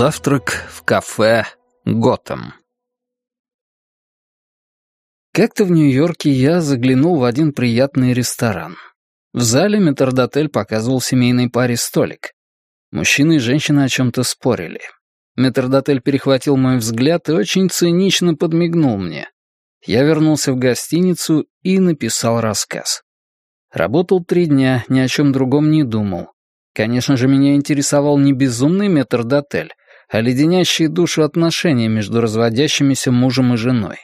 Завтрак в кафе «Готэм». Как-то в Нью-Йорке я заглянул в один приятный ресторан. В зале метрдотель показывал семейной паре столик. Мужчина и женщина о чем-то спорили. Метрдотель перехватил мой взгляд и очень цинично подмигнул мне. Я вернулся в гостиницу и написал рассказ. Работал три дня, ни о чем другом не думал. Конечно же, меня интересовал не безумный метрдотель, а леденящие душу отношения между разводящимися мужем и женой.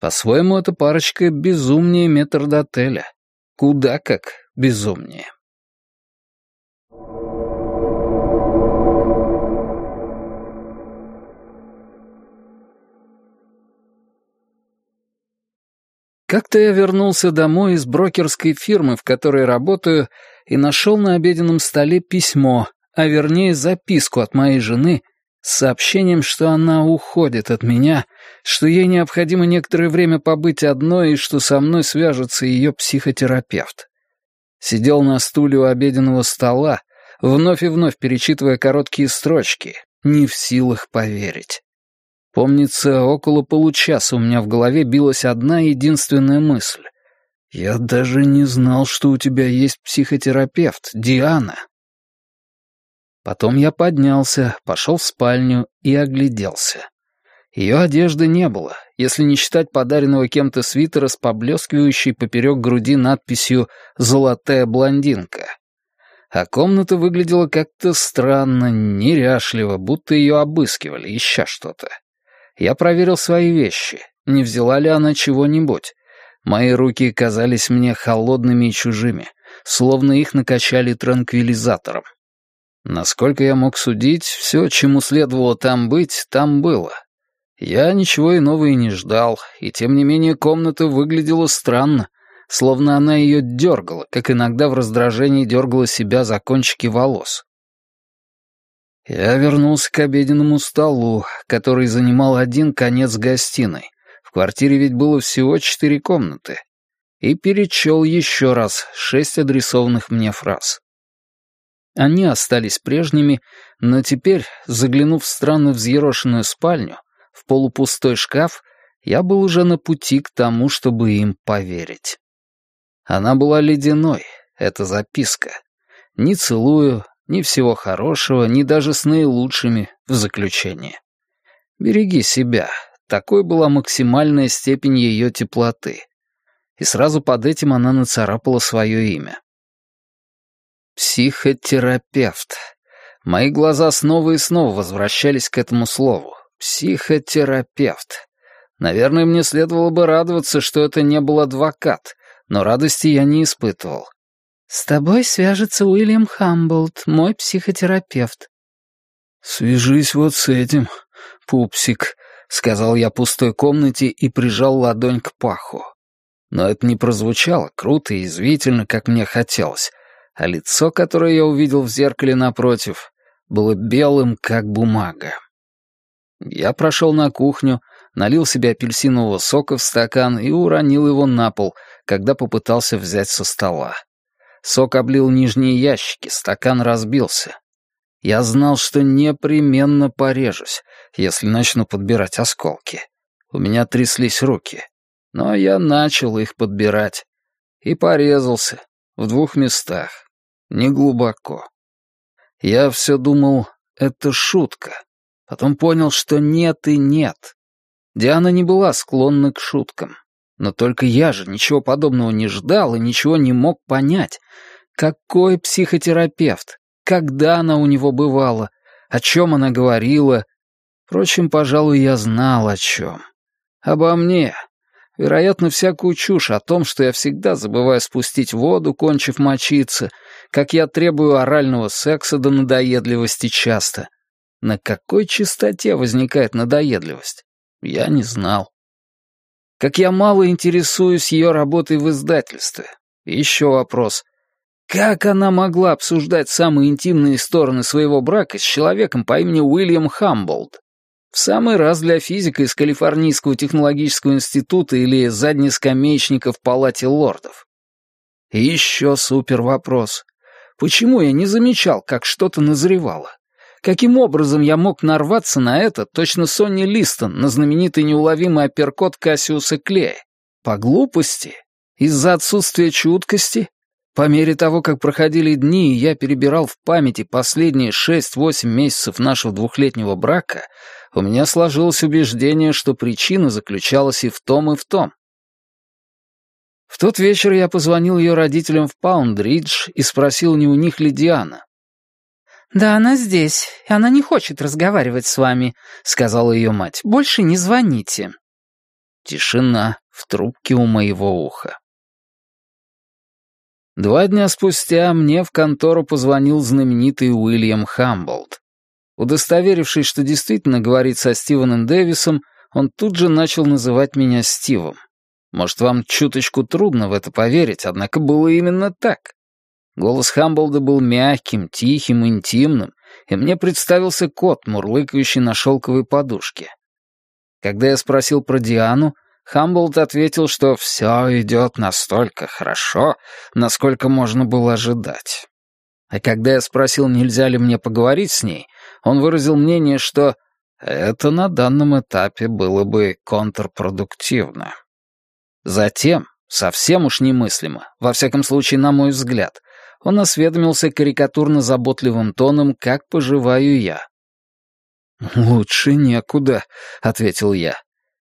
По-своему, эта парочка безумнее метрдотеля. Куда как безумнее. Как-то я вернулся домой из брокерской фирмы, в которой работаю, и нашел на обеденном столе письмо, а вернее записку от моей жены сообщением, что она уходит от меня, что ей необходимо некоторое время побыть одной и что со мной свяжется ее психотерапевт. Сидел на стуле у обеденного стола, вновь и вновь перечитывая короткие строчки, не в силах поверить. Помнится, около получаса у меня в голове билась одна единственная мысль. «Я даже не знал, что у тебя есть психотерапевт, Диана». Потом я поднялся, пошел в спальню и огляделся. Ее одежды не было, если не считать подаренного кем-то свитера с поблескивающей поперек груди надписью «Золотая блондинка». А комната выглядела как-то странно, неряшливо, будто ее обыскивали, ища что-то. Я проверил свои вещи, не взяла ли она чего-нибудь. Мои руки казались мне холодными и чужими, словно их накачали транквилизатором. Насколько я мог судить, все, чему следовало там быть, там было. Я ничего иного и не ждал, и тем не менее комната выглядела странно, словно она ее дергала, как иногда в раздражении дергала себя за кончики волос. Я вернулся к обеденному столу, который занимал один конец гостиной. В квартире ведь было всего четыре комнаты. И перечел еще раз шесть адресованных мне фраз. Они остались прежними, но теперь, заглянув в странно взъерошенную спальню, в полупустой шкаф, я был уже на пути к тому, чтобы им поверить. Она была ледяной, эта записка. Не целую, ни всего хорошего, ни даже с наилучшими в заключение. Береги себя. Такой была максимальная степень ее теплоты. И сразу под этим она нацарапала свое имя. Психотерапевт. Мои глаза снова и снова возвращались к этому слову. Психотерапевт. Наверное, мне следовало бы радоваться, что это не был адвокат, но радости я не испытывал. «С тобой свяжется Уильям Хамблд, мой психотерапевт». «Свяжись вот с этим, пупсик», — сказал я пустой комнате и прижал ладонь к паху. Но это не прозвучало круто и извительно, как мне хотелось, а лицо, которое я увидел в зеркале напротив, было белым, как бумага. Я прошел на кухню, налил себе апельсинового сока в стакан и уронил его на пол, когда попытался взять со стола. Сок облил нижние ящики, стакан разбился. Я знал, что непременно порежусь, если начну подбирать осколки. У меня тряслись руки. Но я начал их подбирать. И порезался. В двух местах. Неглубоко. Я все думал, это шутка. Потом понял, что нет и нет. Диана не была склонна к шуткам. Но только я же ничего подобного не ждал и ничего не мог понять. Какой психотерапевт? Когда она у него бывала? О чем она говорила? Впрочем, пожалуй, я знал о чем. Обо мне. Вероятно, всякую чушь о том, что я всегда забываю спустить воду, кончив мочиться, как я требую орального секса до надоедливости часто. На какой частоте возникает надоедливость? Я не знал как я мало интересуюсь ее работой в издательстве. Еще вопрос. Как она могла обсуждать самые интимные стороны своего брака с человеком по имени Уильям Хамболд? В самый раз для физика из Калифорнийского технологического института или заднескамеечника в палате лордов. И еще супер вопрос. Почему я не замечал, как что-то назревало? Каким образом я мог нарваться на это, точно Сонни Листон, на знаменитый неуловимый апперкот Кассиуса Клея? По глупости? Из-за отсутствия чуткости? По мере того, как проходили дни, и я перебирал в памяти последние шесть-восемь месяцев нашего двухлетнего брака, у меня сложилось убеждение, что причина заключалась и в том, и в том. В тот вечер я позвонил ее родителям в Паундридж и спросил, не у них ли Диана. «Да, она здесь, и она не хочет разговаривать с вами», — сказала ее мать. «Больше не звоните». Тишина в трубке у моего уха. Два дня спустя мне в контору позвонил знаменитый Уильям Хамблд. Удостоверившись, что действительно говорит со Стивеном Дэвисом, он тут же начал называть меня Стивом. Может, вам чуточку трудно в это поверить, однако было именно так. Голос Хамблда был мягким, тихим, интимным, и мне представился кот, мурлыкающий на шелковой подушке. Когда я спросил про Диану, Хамблд ответил, что все идет настолько хорошо, насколько можно было ожидать. А когда я спросил, нельзя ли мне поговорить с ней, он выразил мнение, что это на данном этапе было бы контрпродуктивно. Затем, совсем уж немыслимо, во всяком случае, на мой взгляд, он осведомился карикатурно-заботливым тоном, как поживаю я. «Лучше некуда», — ответил я.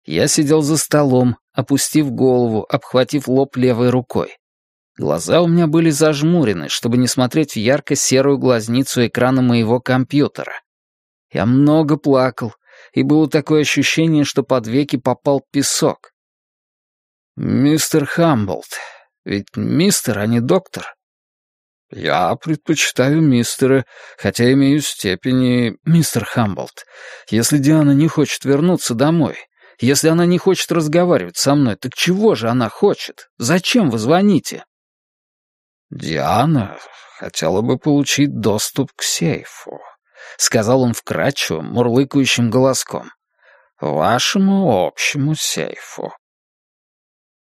Я сидел за столом, опустив голову, обхватив лоб левой рукой. Глаза у меня были зажмурены, чтобы не смотреть в ярко-серую глазницу экрана моего компьютера. Я много плакал, и было такое ощущение, что под веки попал песок. «Мистер Хамблд, ведь мистер, а не доктор?» «Я предпочитаю мистера, хотя имею степени мистер Хамблд. Если Диана не хочет вернуться домой, если она не хочет разговаривать со мной, так чего же она хочет? Зачем вы звоните?» «Диана хотела бы получить доступ к сейфу», — сказал он вкрадчивым, мурлыкающим голоском. «Вашему общему сейфу».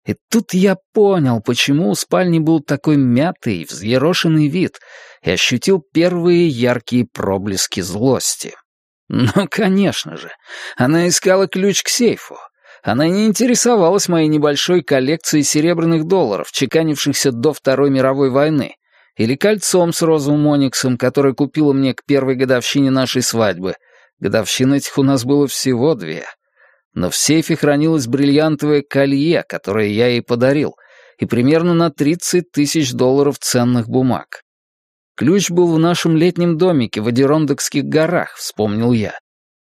И тут я понял, почему у спальни был такой мятый, взъерошенный вид, и ощутил первые яркие проблески злости. Ну, конечно же, она искала ключ к сейфу. Она не интересовалась моей небольшой коллекцией серебряных долларов, чеканившихся до Второй мировой войны, или кольцом с розовым ониксом, которое купила мне к первой годовщине нашей свадьбы. Годовщин этих у нас было всего две — но в сейфе хранилось бриллиантовое колье, которое я ей подарил, и примерно на 30 тысяч долларов ценных бумаг. Ключ был в нашем летнем домике в Адерондокских горах, вспомнил я.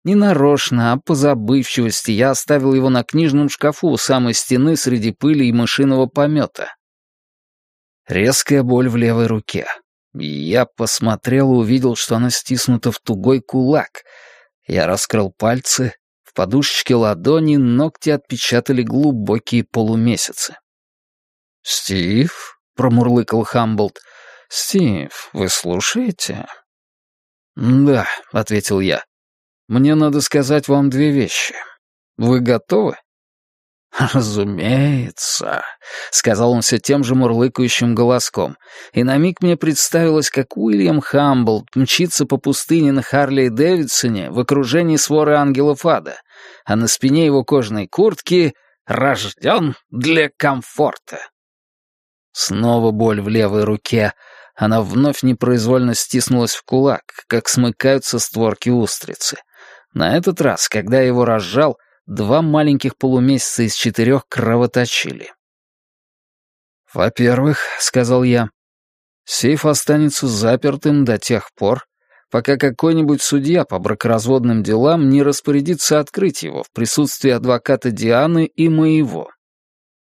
Не нарочно, а по забывчивости я оставил его на книжном шкафу у самой стены среди пыли и мышиного помета. Резкая боль в левой руке. Я посмотрел и увидел, что она стиснута в тугой кулак. Я раскрыл пальцы, подушечке ладони ногти отпечатали глубокие полумесяцы. «Стив?» — промурлыкал Хамблд. «Стив, вы слушаете?» «Да», — ответил я. «Мне надо сказать вам две вещи. Вы готовы?» «Разумеется», — сказал он все тем же мурлыкающим голоском, и на миг мне представилось, как Уильям Хамблд мчится по пустыне на Харли Дэвидсоне в окружении своры ангелов ада, а на спине его кожаной куртки «Рожден для комфорта». Снова боль в левой руке. Она вновь непроизвольно стиснулась в кулак, как смыкаются створки устрицы. На этот раз, когда его разжал, два маленьких полумесяца из четырех кровоточили. «Во-первых», — сказал я, — «сейф останется запертым до тех пор, пока какой-нибудь судья по бракоразводным делам не распорядится открыть его в присутствии адвоката Дианы и моего.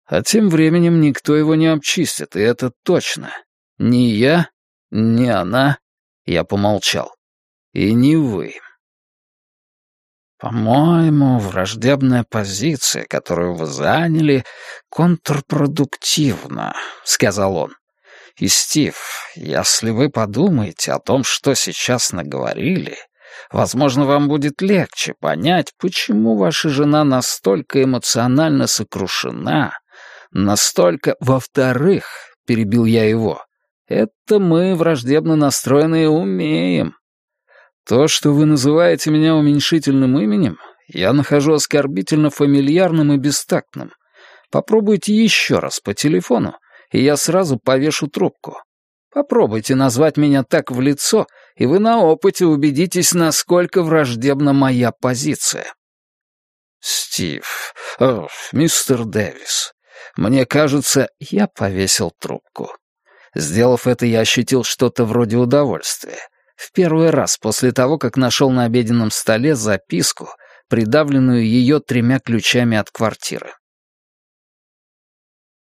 А тем временем никто его не обчистит, и это точно. Ни я, ни она, я помолчал, и не вы. «По-моему, враждебная позиция, которую вы заняли, контрпродуктивна», — сказал он. И, Стив, если вы подумаете о том, что сейчас наговорили, возможно, вам будет легче понять, почему ваша жена настолько эмоционально сокрушена, настолько... Во-вторых, перебил я его, это мы, враждебно настроенные, умеем. То, что вы называете меня уменьшительным именем, я нахожу оскорбительно фамильярным и бестактным. Попробуйте еще раз по телефону, и я сразу повешу трубку. Попробуйте назвать меня так в лицо, и вы на опыте убедитесь, насколько враждебна моя позиция. Стив, о, мистер Дэвис, мне кажется, я повесил трубку. Сделав это, я ощутил что-то вроде удовольствия. В первый раз после того, как нашел на обеденном столе записку, придавленную ее тремя ключами от квартиры.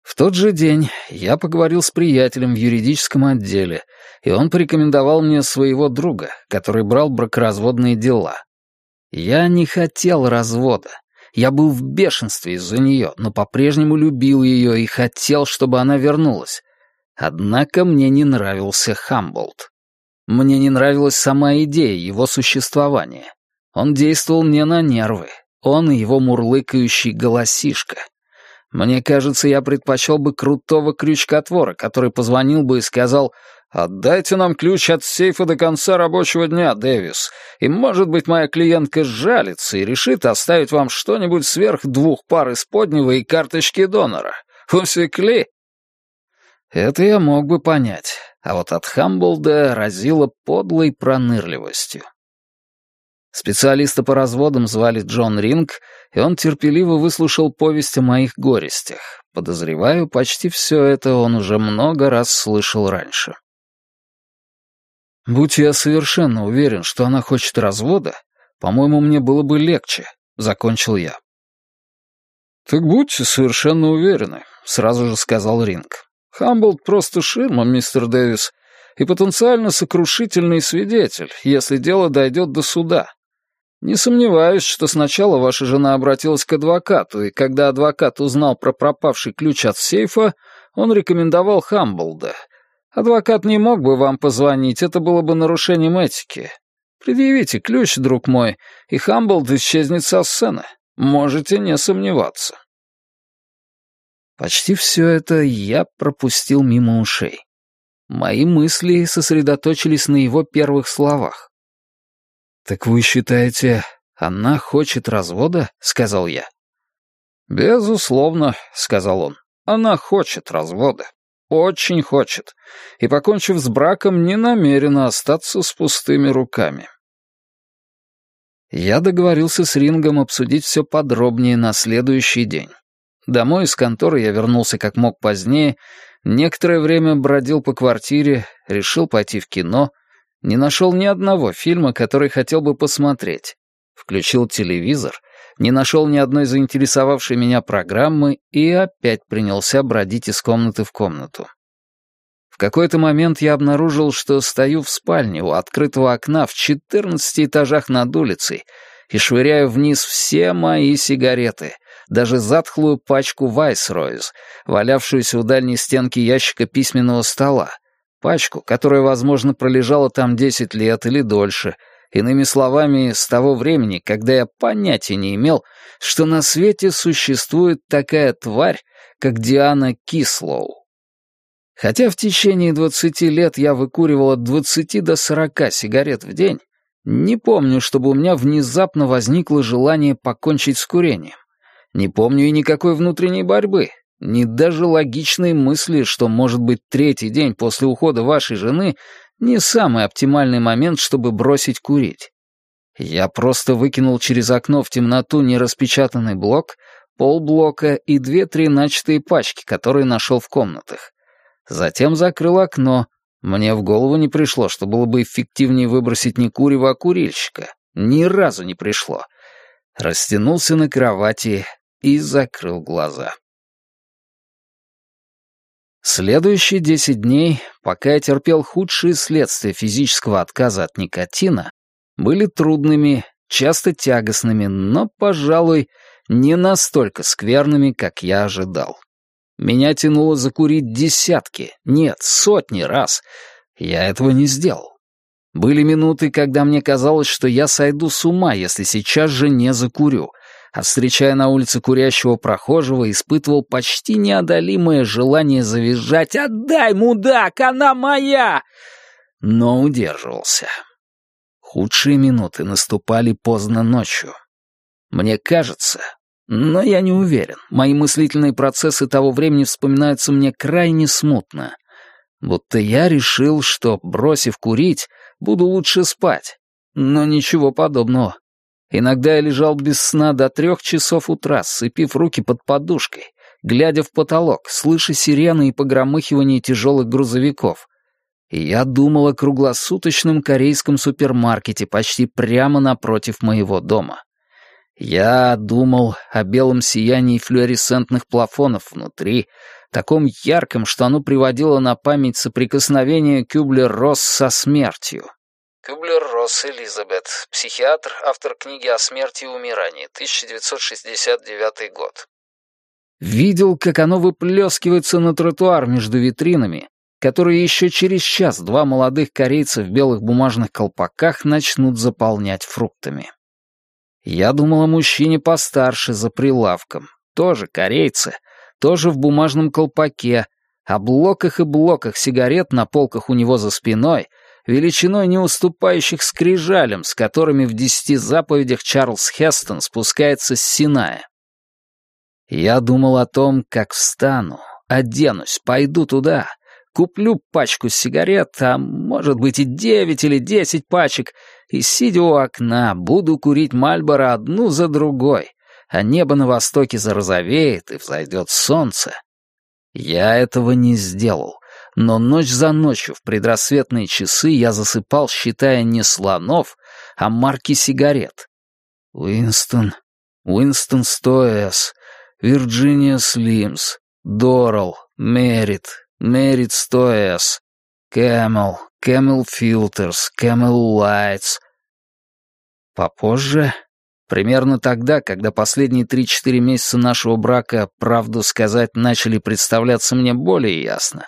В тот же день я поговорил с приятелем в юридическом отделе, и он порекомендовал мне своего друга, который брал бракоразводные дела. Я не хотел развода. Я был в бешенстве из-за нее, но по-прежнему любил ее и хотел, чтобы она вернулась. Однако мне не нравился Хамболт. Мне не нравилась сама идея его существования. Он действовал мне на нервы. Он и его мурлыкающий голосишка. Мне кажется, я предпочел бы крутого крючкотвора, который позвонил бы и сказал «Отдайте нам ключ от сейфа до конца рабочего дня, Дэвис, и, может быть, моя клиентка сжалится и решит оставить вам что-нибудь сверх двух пар исподнего и карточки донора. Усекли?» Это я мог бы понять, а вот от Хамблда разило подлой пронырливостью. Специалиста по разводам звали Джон Ринг, и он терпеливо выслушал повесть о моих горестях. Подозреваю, почти все это он уже много раз слышал раньше. Будь я совершенно уверен, что она хочет развода, по-моему, мне было бы легче, — закончил я. «Так будьте совершенно уверены», — сразу же сказал Ринг. Хамблд просто ширма, мистер Дэвис, и потенциально сокрушительный свидетель, если дело дойдет до суда. Не сомневаюсь, что сначала ваша жена обратилась к адвокату, и когда адвокат узнал про пропавший ключ от сейфа, он рекомендовал Хамблда. Адвокат не мог бы вам позвонить, это было бы нарушением этики. Предъявите ключ, друг мой, и Хамблд исчезнет со сцены. Можете не сомневаться. Почти все это я пропустил мимо ушей. Мои мысли сосредоточились на его первых словах. «Так вы считаете, она хочет развода?» — сказал я. «Безусловно», — сказал он. «Она хочет развода. Очень хочет. И, покончив с браком, не намерена остаться с пустыми руками». Я договорился с Рингом обсудить все подробнее на следующий день. Домой из конторы я вернулся как мог позднее, некоторое время бродил по квартире, решил пойти в кино, не нашел ни одного фильма, который хотел бы посмотреть. Включил телевизор, не нашел ни одной заинтересовавшей меня программы и опять принялся бродить из комнаты в комнату. В какой-то момент я обнаружил, что стою в спальне у открытого окна в 14 этажах над улицей и швыряю вниз все мои сигареты, даже затхлую пачку Вайсройз, валявшуюся у дальней стенки ящика письменного стола, пачку, которая, возможно, пролежала там 10 лет или дольше, иными словами, с того времени, когда я понятия не имел, что на свете существует такая тварь, как Диана Кислоу. Хотя в течение 20 лет я выкуривал от 20 до 40 сигарет в день, не помню, чтобы у меня внезапно возникло желание покончить с курением. Не помню и никакой внутренней борьбы, ни даже логичной мысли, что, может быть, третий день после ухода вашей жены не самый оптимальный момент, чтобы бросить курить. Я просто выкинул через окно в темноту нераспечатанный блок, полблока и две-три начатые пачки, которые нашел в комнатах. Затем закрыл окно. Мне в голову не пришло, что было бы эффективнее выбросить не курева, а курильщика. Ни разу не пришло. Растянулся на кровати, и закрыл глаза. Следующие десять дней, пока я терпел худшие следствия физического отказа от никотина, были трудными, часто тягостными, но, пожалуй, не настолько скверными, как я ожидал. Меня тянуло закурить десятки, нет, сотни раз. Я этого не сделал. Были минуты, когда мне казалось, что я сойду с ума, если сейчас же не закурю, а встречая на улице курящего прохожего, испытывал почти неодолимое желание завизжать «Отдай, мудак, она моя!» Но удерживался. Худшие минуты наступали поздно ночью. Мне кажется, но я не уверен, мои мыслительные процессы того времени вспоминаются мне крайне смутно. Будто я решил, что, бросив курить, буду лучше спать. Но ничего подобного. Иногда я лежал без сна до трех часов утра, сцепив руки под подушкой, глядя в потолок, слыша сирены и погромыхивание тяжелых грузовиков. И я думал о круглосуточном корейском супермаркете почти прямо напротив моего дома. Я думал о белом сиянии флуоресцентных плафонов внутри, таком ярком, что оно приводило на память соприкосновение Кюблер-Росс со смертью. Кюблер-Росс Элизабет, психиатр, автор книги о смерти и умирании, 1969 год. Видел, как оно выплескивается на тротуар между витринами, которые еще через час два молодых корейца в белых бумажных колпаках начнут заполнять фруктами. Я думал о мужчине постарше за прилавком, тоже корейцы, тоже в бумажном колпаке, о блоках и блоках сигарет на полках у него за спиной, величиной не уступающих скрижалям, с которыми в десяти заповедях Чарльз Хестон спускается с Синая. Я думал о том, как встану, оденусь, пойду туда, куплю пачку сигарет, а может быть и девять или десять пачек, и, сидя у окна, буду курить Мальборо одну за другой, а небо на востоке зарозовеет и взойдет солнце. Я этого не сделал, но ночь за ночью в предрассветные часы я засыпал, считая не слонов, а марки сигарет. Winston, Winston 100s, Virginia Slims, Doral, Merit, Merit 100s, Camel, Camel Filters, Camel Lights. Попозже, примерно тогда, когда последние три-четыре месяца нашего брака, правду сказать, начали представляться мне более ясно,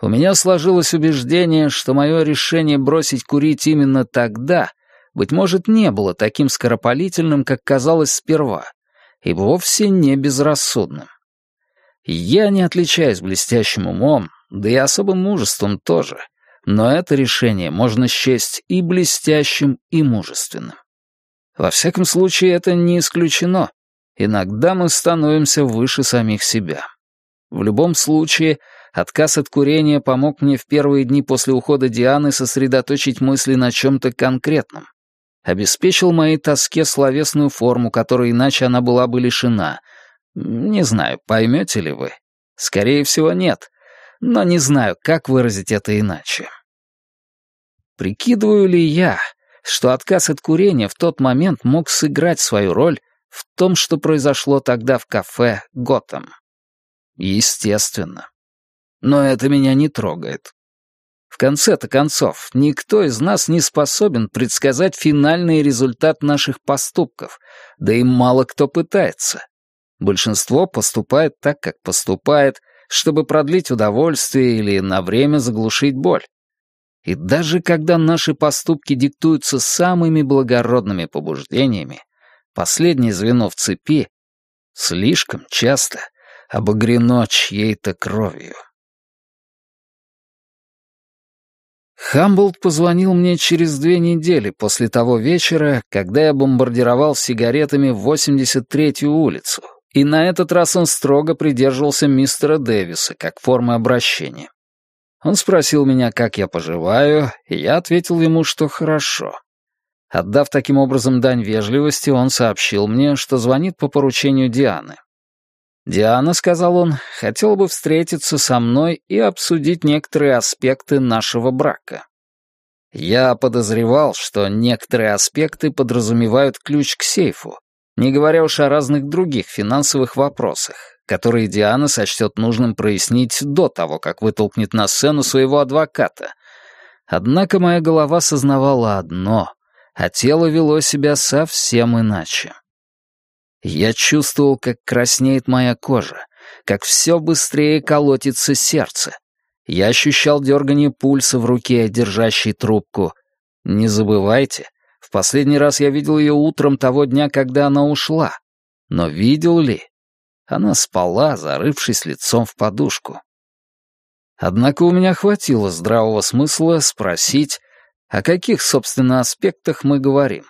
у меня сложилось убеждение, что мое решение бросить курить именно тогда, быть может, не было таким скоропалительным, как казалось сперва, и вовсе не безрассудным. Я не отличаюсь блестящим умом, да и особым мужеством тоже, но это решение можно счесть и блестящим, и мужественным. Во всяком случае, это не исключено. Иногда мы становимся выше самих себя. В любом случае, отказ от курения помог мне в первые дни после ухода Дианы сосредоточить мысли на чем-то конкретном. Обеспечил моей тоске словесную форму, которой иначе она была бы лишена — не знаю, поймете ли вы. Скорее всего, нет. Но не знаю, как выразить это иначе. Прикидываю ли я, что отказ от курения в тот момент мог сыграть свою роль в том, что произошло тогда в кафе «Готэм»? Естественно. Но это меня не трогает. В конце-то концов, никто из нас не способен предсказать финальный результат наших поступков, да и мало кто пытается. Большинство поступает так, как поступает, чтобы продлить удовольствие или на время заглушить боль. И даже когда наши поступки диктуются самыми благородными побуждениями, последнее звено в цепи слишком часто обогрено чьей-то кровью. Хамблд позвонил мне через две недели после того вечера, когда я бомбардировал сигаретами 83-ю улицу, и на этот раз он строго придерживался мистера Дэвиса как формы обращения. Он спросил меня, как я поживаю, и я ответил ему, что хорошо. Отдав таким образом дань вежливости, он сообщил мне, что звонит по поручению Дианы. «Диана», — сказал он, — «хотела бы встретиться со мной и обсудить некоторые аспекты нашего брака». Я подозревал, что некоторые аспекты подразумевают ключ к сейфу, не говоря уж о разных других финансовых вопросах, которые Диана сочтет нужным прояснить до того, как вытолкнет на сцену своего адвоката. Однако моя голова сознавала одно, а тело вело себя совсем иначе. Я чувствовал, как краснеет моя кожа, как все быстрее колотится сердце. Я ощущал дергание пульса в руке, держащей трубку. Не забывайте, в последний раз я видел ее утром того дня, когда она ушла. Но видел ли? Она спала, зарывшись лицом в подушку. Однако у меня хватило здравого смысла спросить, О каких, собственно, аспектах мы говорим?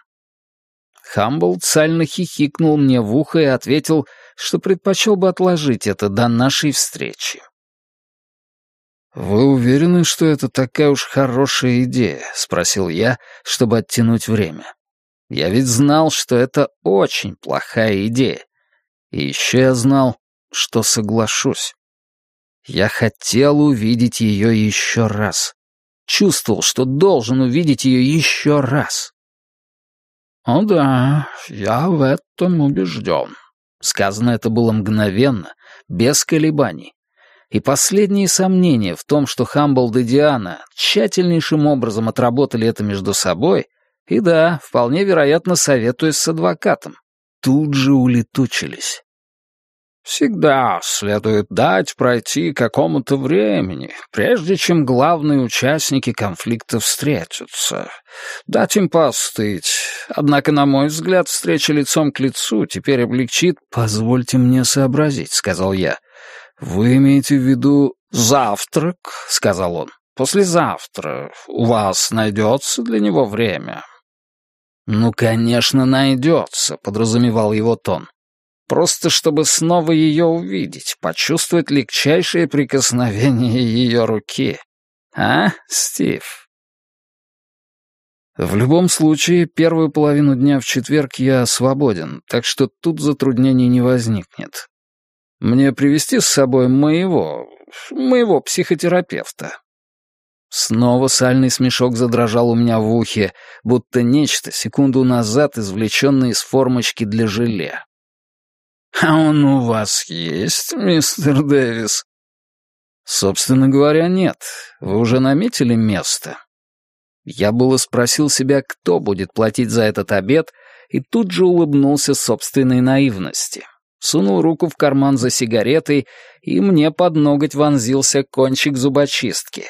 Хамблд сально хихикнул мне в ухо и ответил, что предпочел бы отложить это до нашей встречи. «Вы уверены, что это такая уж хорошая идея?» — спросил я, чтобы оттянуть время. Я ведь знал, что это очень плохая идея. И еще я знал, что соглашусь. Я хотел увидеть ее еще раз. Чувствовал, что должен увидеть ее еще раз. «О да, я в этом убежден». Сказано это было мгновенно, без колебаний. И последние сомнения в том, что Хамблд и Диана тщательнейшим образом отработали это между собой, и да, вполне вероятно, советуясь с адвокатом, тут же улетучились. Всегда следует дать пройти какому-то времени, прежде чем главные участники конфликта встретятся. Дать им поостыть. Однако, на мой взгляд, встреча лицом к лицу теперь облегчит... «Позвольте мне сообразить», — сказал я. «Вы имеете в виду завтрак?» — сказал он. «Послезавтра. У вас найдется для него время?» «Ну, конечно, найдется», — подразумевал его тон. Просто чтобы снова ее увидеть, почувствовать легчайшее прикосновение ее руки. А, Стив? В любом случае, первую половину дня в четверг я свободен, так что тут затруднений не возникнет. Мне привести с собой моего... моего психотерапевта. Снова сальный смешок задрожал у меня в ухе, будто нечто, секунду назад извлеченное из формочки для желе. «А он у вас есть, мистер Дэвис?» «Собственно говоря, нет. Вы уже наметили место?» Я было спросил себя, кто будет платить за этот обед, и тут же улыбнулся собственной наивности. Сунул руку в карман за сигаретой, и мне под ноготь вонзился кончик зубочистки.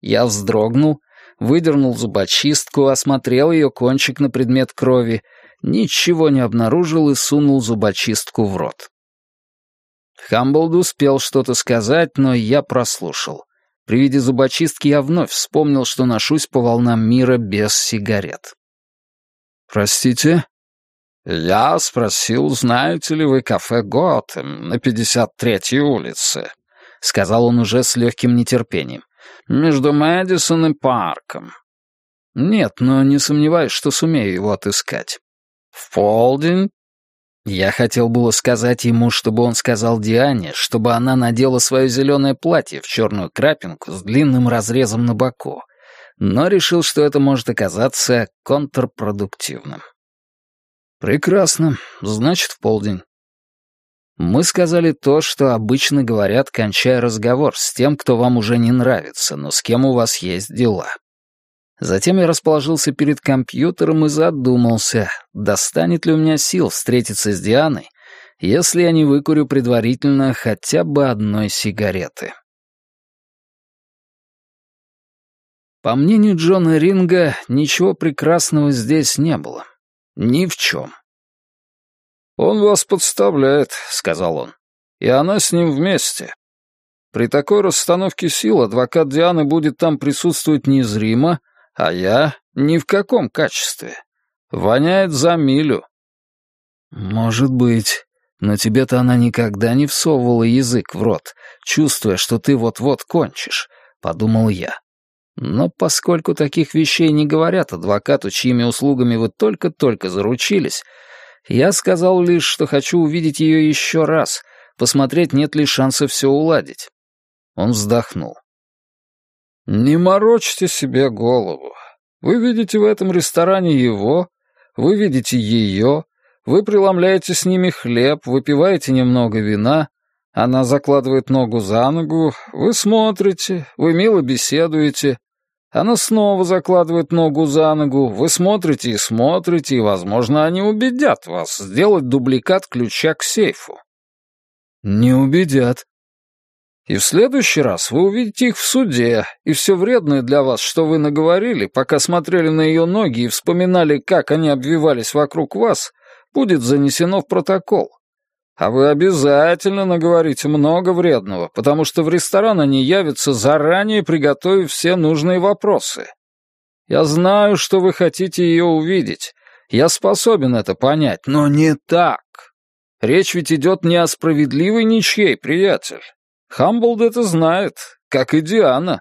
Я вздрогнул, выдернул зубочистку, осмотрел ее кончик на предмет крови ничего не обнаружил и сунул зубочистку в рот. Хамблд успел что-то сказать, но я прослушал. При виде зубочистки я вновь вспомнил, что ношусь по волнам мира без сигарет. «Простите?» «Я спросил, знаете ли вы кафе Готэм на 53-й улице?» — сказал он уже с легким нетерпением. «Между Мэдисон и Парком». «Нет, но не сомневаюсь, что сумею его отыскать». «В полдень?» Я хотел было сказать ему, чтобы он сказал Диане, чтобы она надела свое зеленое платье в черную крапинку с длинным разрезом на боку, но решил, что это может оказаться контрпродуктивным. «Прекрасно. Значит, в полдень». Мы сказали то, что обычно говорят, кончая разговор с тем, кто вам уже не нравится, но с кем у вас есть дела. Затем я расположился перед компьютером и задумался, достанет ли у меня сил встретиться с Дианой, если я не выкурю предварительно хотя бы одной сигареты. По мнению Джона Ринга, ничего прекрасного здесь не было. Ни в чем. «Он вас подставляет», — сказал он. «И она с ним вместе. При такой расстановке сил адвокат Дианы будет там присутствовать незримо, а я ни в каком качестве. Воняет за милю». «Может быть. Но тебе-то она никогда не всовывала язык в рот, чувствуя, что ты вот-вот кончишь», — подумал я. Но поскольку таких вещей не говорят адвокату, чьими услугами вы только-только заручились, я сказал лишь, что хочу увидеть ее еще раз, посмотреть, нет ли шанса все уладить. Он вздохнул. «Не морочьте себе голову. Вы видите в этом ресторане его, вы видите ее, вы преломляете с ними хлеб, выпиваете немного вина, она закладывает ногу за ногу, вы смотрите, вы мило беседуете, она снова закладывает ногу за ногу, вы смотрите и смотрите, и, возможно, они убедят вас сделать дубликат ключа к сейфу. Не убедят. И в следующий раз вы увидите их в суде, и все вредное для вас, что вы наговорили, пока смотрели на ее ноги и вспоминали, как они обвивались вокруг вас, будет занесено в протокол. А вы обязательно наговорите много вредного, потому что в ресторан они явятся, заранее приготовив все нужные вопросы. Я знаю, что вы хотите ее увидеть. Я способен это понять, но не так. Речь ведь идет не о справедливой ничьей, приятель. Хамблд это знает, как и Диана.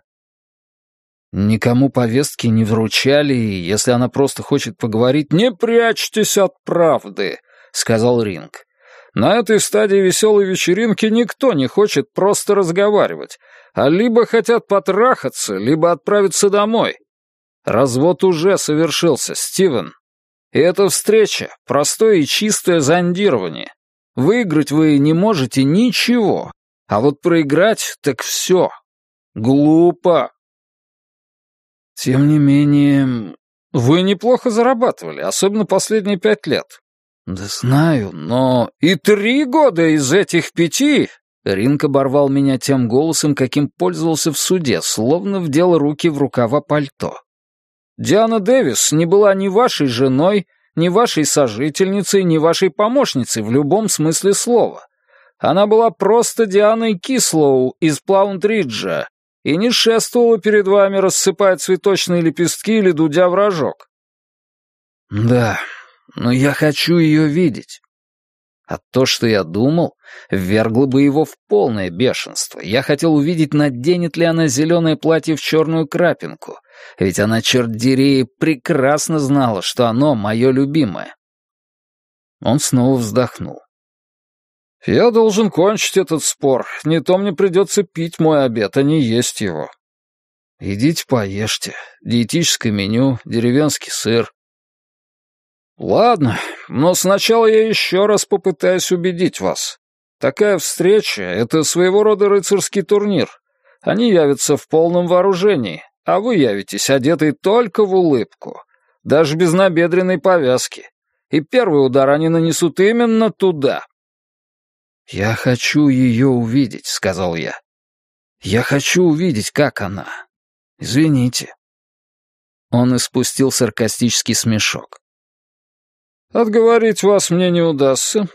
Никому повестки не вручали, и если она просто хочет поговорить, «Не прячьтесь от правды», — сказал Ринг. «На этой стадии веселой вечеринки никто не хочет просто разговаривать, а либо хотят потрахаться, либо отправиться домой. Развод уже совершился, Стивен. И эта встреча — простое и чистое зондирование. Выиграть вы не можете ничего, а вот проиграть — так все. Глупо. Тем не менее, вы неплохо зарабатывали, особенно последние пять лет. Да знаю, но... И три года из этих пяти... Ринк оборвал меня тем голосом, каким пользовался в суде, словно вдел руки в рукава пальто. Диана Дэвис не была ни вашей женой, ни вашей сожительницей, ни вашей помощницей в любом смысле слова. Она была просто Дианой Кислоу из Плаунтриджа и не шествовала перед вами, рассыпая цветочные лепестки или дудя в рожок. Да, но я хочу ее видеть. А то, что я думал, ввергло бы его в полное бешенство. Я хотел увидеть, наденет ли она зеленое платье в черную крапинку, ведь она, черт дери, прекрасно знала, что оно мое любимое. Он снова вздохнул. «Я должен кончить этот спор, не то мне придется пить мой обед, а не есть его». «Идите поешьте. Диетическое меню, деревенский сыр». «Ладно, но сначала я еще раз попытаюсь убедить вас. Такая встреча — это своего рода рыцарский турнир. Они явятся в полном вооружении, а вы явитесь одетый только в улыбку, даже без набедренной повязки. И первый удар они нанесут именно туда». «Я хочу ее увидеть», — сказал я. «Я хочу увидеть, как она. Извините». Он испустил саркастический смешок. «Отговорить вас мне не удастся?»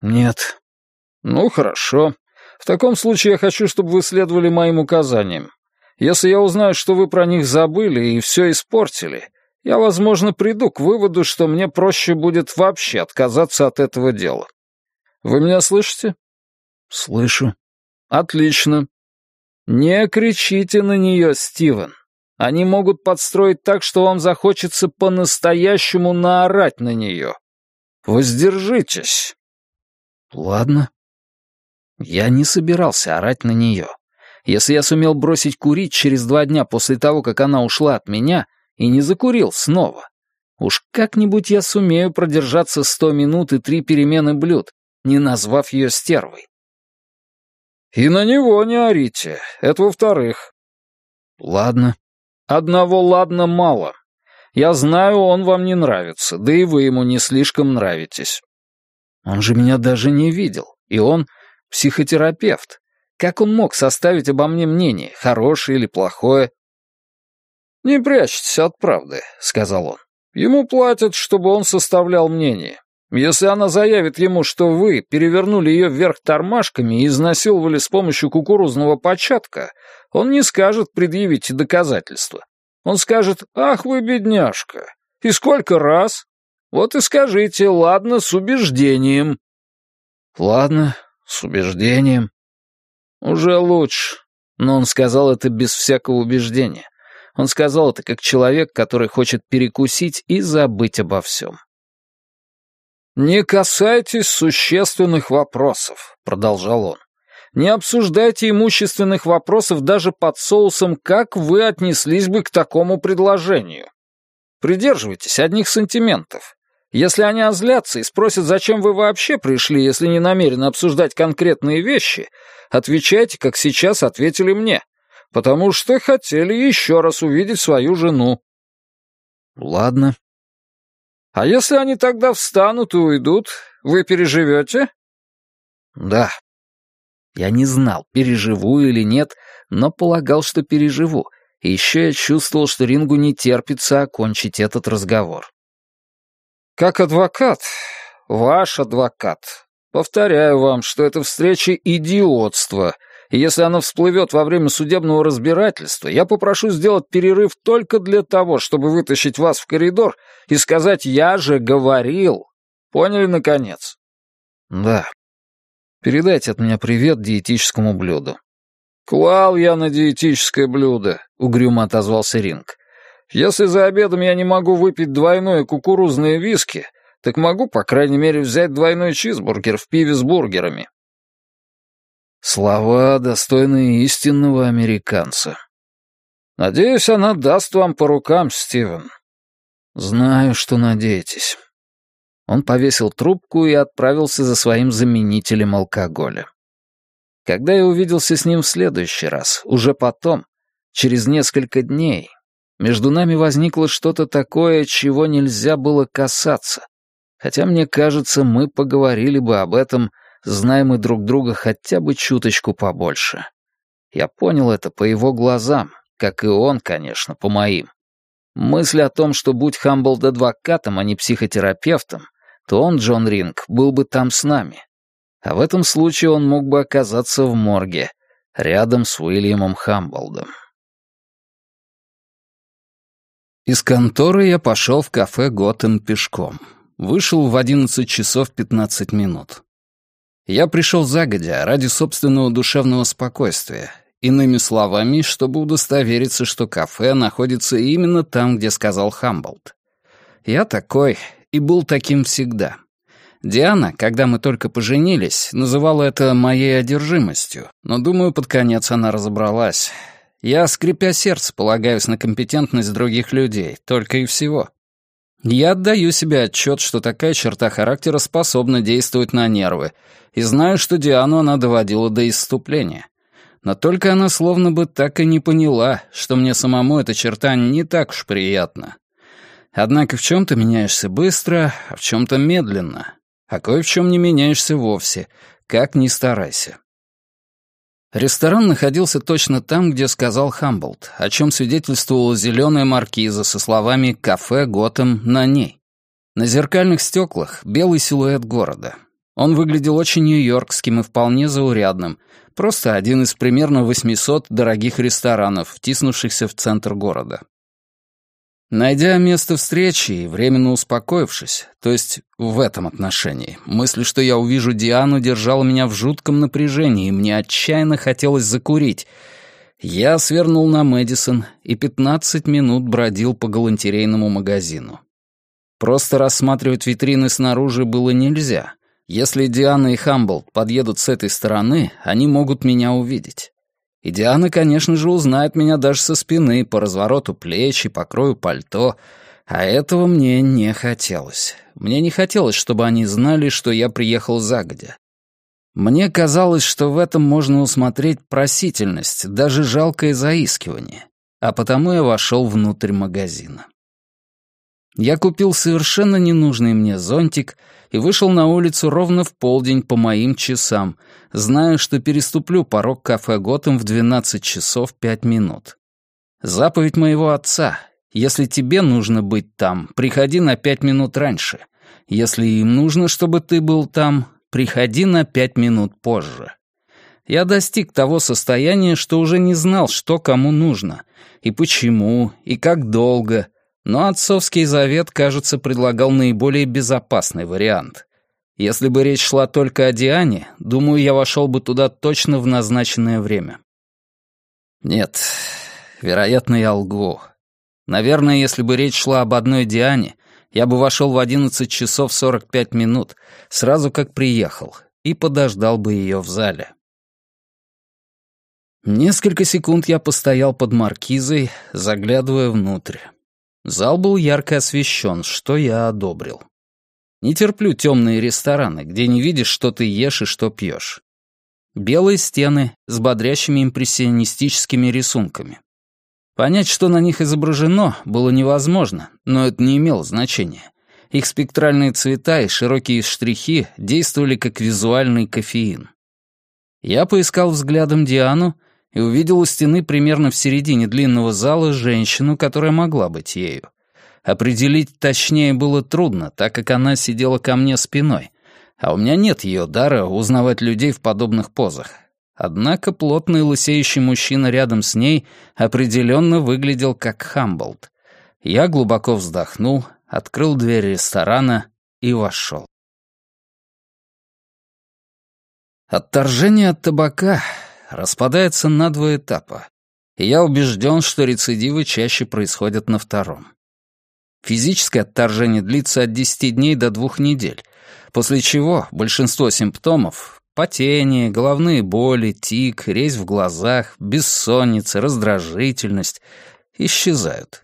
«Нет». «Ну, хорошо. В таком случае я хочу, чтобы вы следовали моим указаниям. Если я узнаю, что вы про них забыли и все испортили, я, возможно, приду к выводу, что мне проще будет вообще отказаться от этого дела. Вы меня слышите? Слышу. Отлично. Не кричите на нее, Стивен. Они могут подстроить так, что вам захочется по-настоящему наорать на нее. Воздержитесь. Ладно. Я не собирался орать на нее. Если я сумел бросить курить через два дня после того, как она ушла от меня, и не закурил снова, уж как-нибудь я сумею продержаться сто минут и три перемены блюд, не назвав ее стервой. И на него не орите, это во-вторых. Ладно. Одного ладно мало. Я знаю, он вам не нравится, да и вы ему не слишком нравитесь. Он же меня даже не видел, и он психотерапевт. Как он мог составить обо мне мнение, хорошее или плохое? «Не прячьтесь от правды», — сказал он. «Ему платят, чтобы он составлял мнение. Если она заявит ему, что вы перевернули ее вверх тормашками и изнасиловали с помощью кукурузного початка, он не скажет «предъявите доказательства». Он скажет «Ах вы, бедняжка! И сколько раз?» Вот и скажите «Ладно, с убеждением». «Ладно, с убеждением». «Уже лучше». Но он сказал это без всякого убеждения. Он сказал это как человек, который хочет перекусить и забыть обо всем. «Не касайтесь существенных вопросов», — продолжал он. «Не обсуждайте имущественных вопросов даже под соусом, как вы отнеслись бы к такому предложению. Придерживайтесь одних сантиментов. Если они озлятся и спросят, зачем вы вообще пришли, если не намерены обсуждать конкретные вещи, отвечайте, как сейчас ответили мне, потому что хотели еще раз увидеть свою жену». «Ладно», а если они тогда встанут и уйдут, вы переживете? Да. Я не знал, переживу или нет, но полагал, что переживу. И еще я чувствовал, что Рингу не терпится окончить этот разговор. Как адвокат, ваш адвокат, повторяю вам, что эта встреча — идиотство, И если она всплывет во время судебного разбирательства, я попрошу сделать перерыв только для того, чтобы вытащить вас в коридор и сказать «я же говорил». Поняли, наконец? Да. Передайте от меня привет диетическому блюду. Клал я на диетическое блюдо, угрюмо отозвался Ринг. Если за обедом я не могу выпить двойное кукурузное виски, так могу, по крайней мере, взять двойной чизбургер в пиве с бургерами. Слова, достойные истинного американца. Надеюсь, она даст вам по рукам, Стивен. Знаю, что надеетесь. Он повесил трубку и отправился за своим заменителем алкоголя. Когда я увиделся с ним в следующий раз, уже потом, через несколько дней, между нами возникло что-то такое, чего нельзя было касаться. Хотя, мне кажется, мы поговорили бы об этом, знаем мы друг друга хотя бы чуточку побольше. Я понял это по его глазам, как и он, конечно, по моим. Мысль о том, что будь Хамблд адвокатом, а не психотерапевтом, то он, Джон Ринг, был бы там с нами. А в этом случае он мог бы оказаться в морге, рядом с Уильямом Хамблдом. Из конторы я пошел в кафе «Готэм» пешком. Вышел в 11 часов 15 минут. Я пришел загодя ради собственного душевного спокойствия. Иными словами, чтобы удостовериться, что кафе находится именно там, где сказал Хамблд. Я такой и был таким всегда. Диана, когда мы только поженились, называла это моей одержимостью, но, думаю, под конец она разобралась. Я, скрипя сердце, полагаюсь на компетентность других людей, только и всего. Я отдаю себе отчет, что такая черта характера способна действовать на нервы, и знаю, что Диану она доводила до исступления. Но только она словно бы так и не поняла, что мне самому эта черта не так уж приятна. Однако в чем-то меняешься быстро, а в чем-то медленно, а кое в чем не меняешься вовсе, как ни старайся. Ресторан находился точно там, где сказал Хамблд, о чем свидетельствовала зеленая маркиза со словами «Кафе Готэм» на ней. На зеркальных стеклах белый силуэт города. Он выглядел очень нью-йоркским и вполне заурядным, просто один из примерно 800 дорогих ресторанов, втиснувшихся в центр города. Найдя место встречи и временно успокоившись, то есть в этом отношении, мысль, что я увижу Диану, держала меня в жутком напряжении, и мне отчаянно хотелось закурить. Я свернул на Мэдисон и 15 минут бродил по галантерейному магазину. Просто рассматривать витрины снаружи было нельзя. Если Диана и Хамбл подъедут с этой стороны, они могут меня увидеть. И Диана, конечно же, узнает меня даже со спины, по развороту плеч и покрою пальто, а этого мне не хотелось. Мне не хотелось, чтобы они знали, что я приехал загодя. Мне казалось, что в этом можно усмотреть просительность, даже жалкое заискивание, а потому я вошел внутрь магазина. Я купил совершенно ненужный мне зонтик и вышел на улицу ровно в полдень по моим часам, зная, что переступлю порог кафе «Готэм» в 12 часов 5 минут. Заповедь моего отца «Если тебе нужно быть там, приходи на 5 минут раньше. Если им нужно, чтобы ты был там, приходи на 5 минут позже». Я достиг того состояния, что уже не знал, что кому нужно, и почему, и как долго — но отцовский завет, кажется, предлагал наиболее безопасный вариант. Если бы речь шла только о Диане, думаю, я вошел бы туда точно в назначенное время. Нет, вероятно, я лгу. Наверное, если бы речь шла об одной Диане, я бы вошел в 11 часов 45 минут, сразу как приехал, и подождал бы ее в зале. Несколько секунд я постоял под маркизой, заглядывая внутрь. Зал был ярко освещен, что я одобрил. Не терплю темные рестораны, где не видишь, что ты ешь и что пьешь. Белые стены с бодрящими импрессионистическими рисунками. Понять, что на них изображено, было невозможно, но это не имело значения. Их спектральные цвета и широкие штрихи действовали как визуальный кофеин. Я поискал взглядом Диану и увидел у стены примерно в середине длинного зала женщину, которая могла быть ею. Определить точнее было трудно, так как она сидела ко мне спиной, а у меня нет ее дара узнавать людей в подобных позах. Однако плотный лысеющий мужчина рядом с ней определенно выглядел как Хамблд. Я глубоко вздохнул, открыл дверь ресторана и вошел. Отторжение от табака распадается на два этапа, я убежден, что рецидивы чаще происходят на втором. Физическое отторжение длится от 10 дней до 2 недель, после чего большинство симптомов Потение, головные боли, тик, резь в глазах, бессонница, раздражительность исчезают.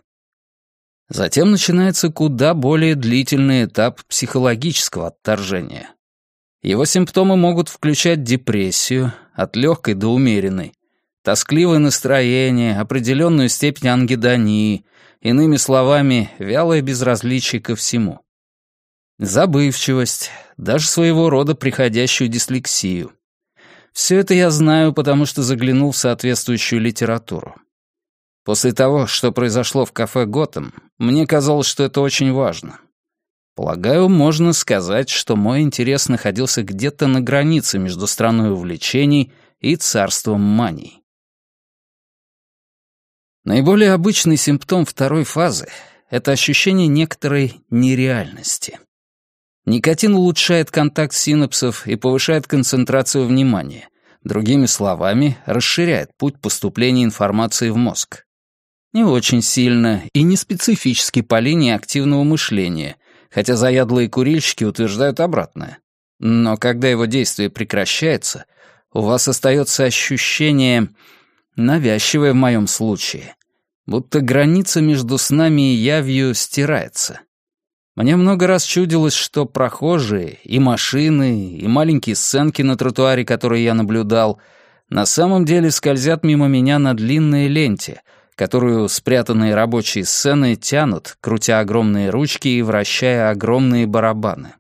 Затем начинается куда более длительный этап психологического отторжения. Его симптомы могут включать депрессию, от легкой до умеренной, тоскливое настроение, определенную степень ангидонии, иными словами, вялое безразличие ко всему. Забывчивость, даже своего рода приходящую дислексию. Все это я знаю, потому что заглянул в соответствующую литературу. После того, что произошло в кафе «Готэм», мне казалось, что это очень важно. Полагаю, можно сказать, что мой интерес находился где-то на границе между страной увлечений и царством маний. Наиболее обычный симптом второй фазы — это ощущение некоторой нереальности. Никотин улучшает контакт синапсов и повышает концентрацию внимания. Другими словами, расширяет путь поступления информации в мозг. Не очень сильно и не специфически по линии активного мышления, хотя заядлые курильщики утверждают обратное. Но когда его действие прекращается, у вас остается ощущение, навязчивое в моем случае, будто граница между снами и явью стирается. Мне много раз чудилось, что прохожие, и машины, и маленькие сценки на тротуаре, которые я наблюдал, на самом деле скользят мимо меня на длинной ленте, которую спрятанные рабочие сцены тянут, крутя огромные ручки и вращая огромные барабаны.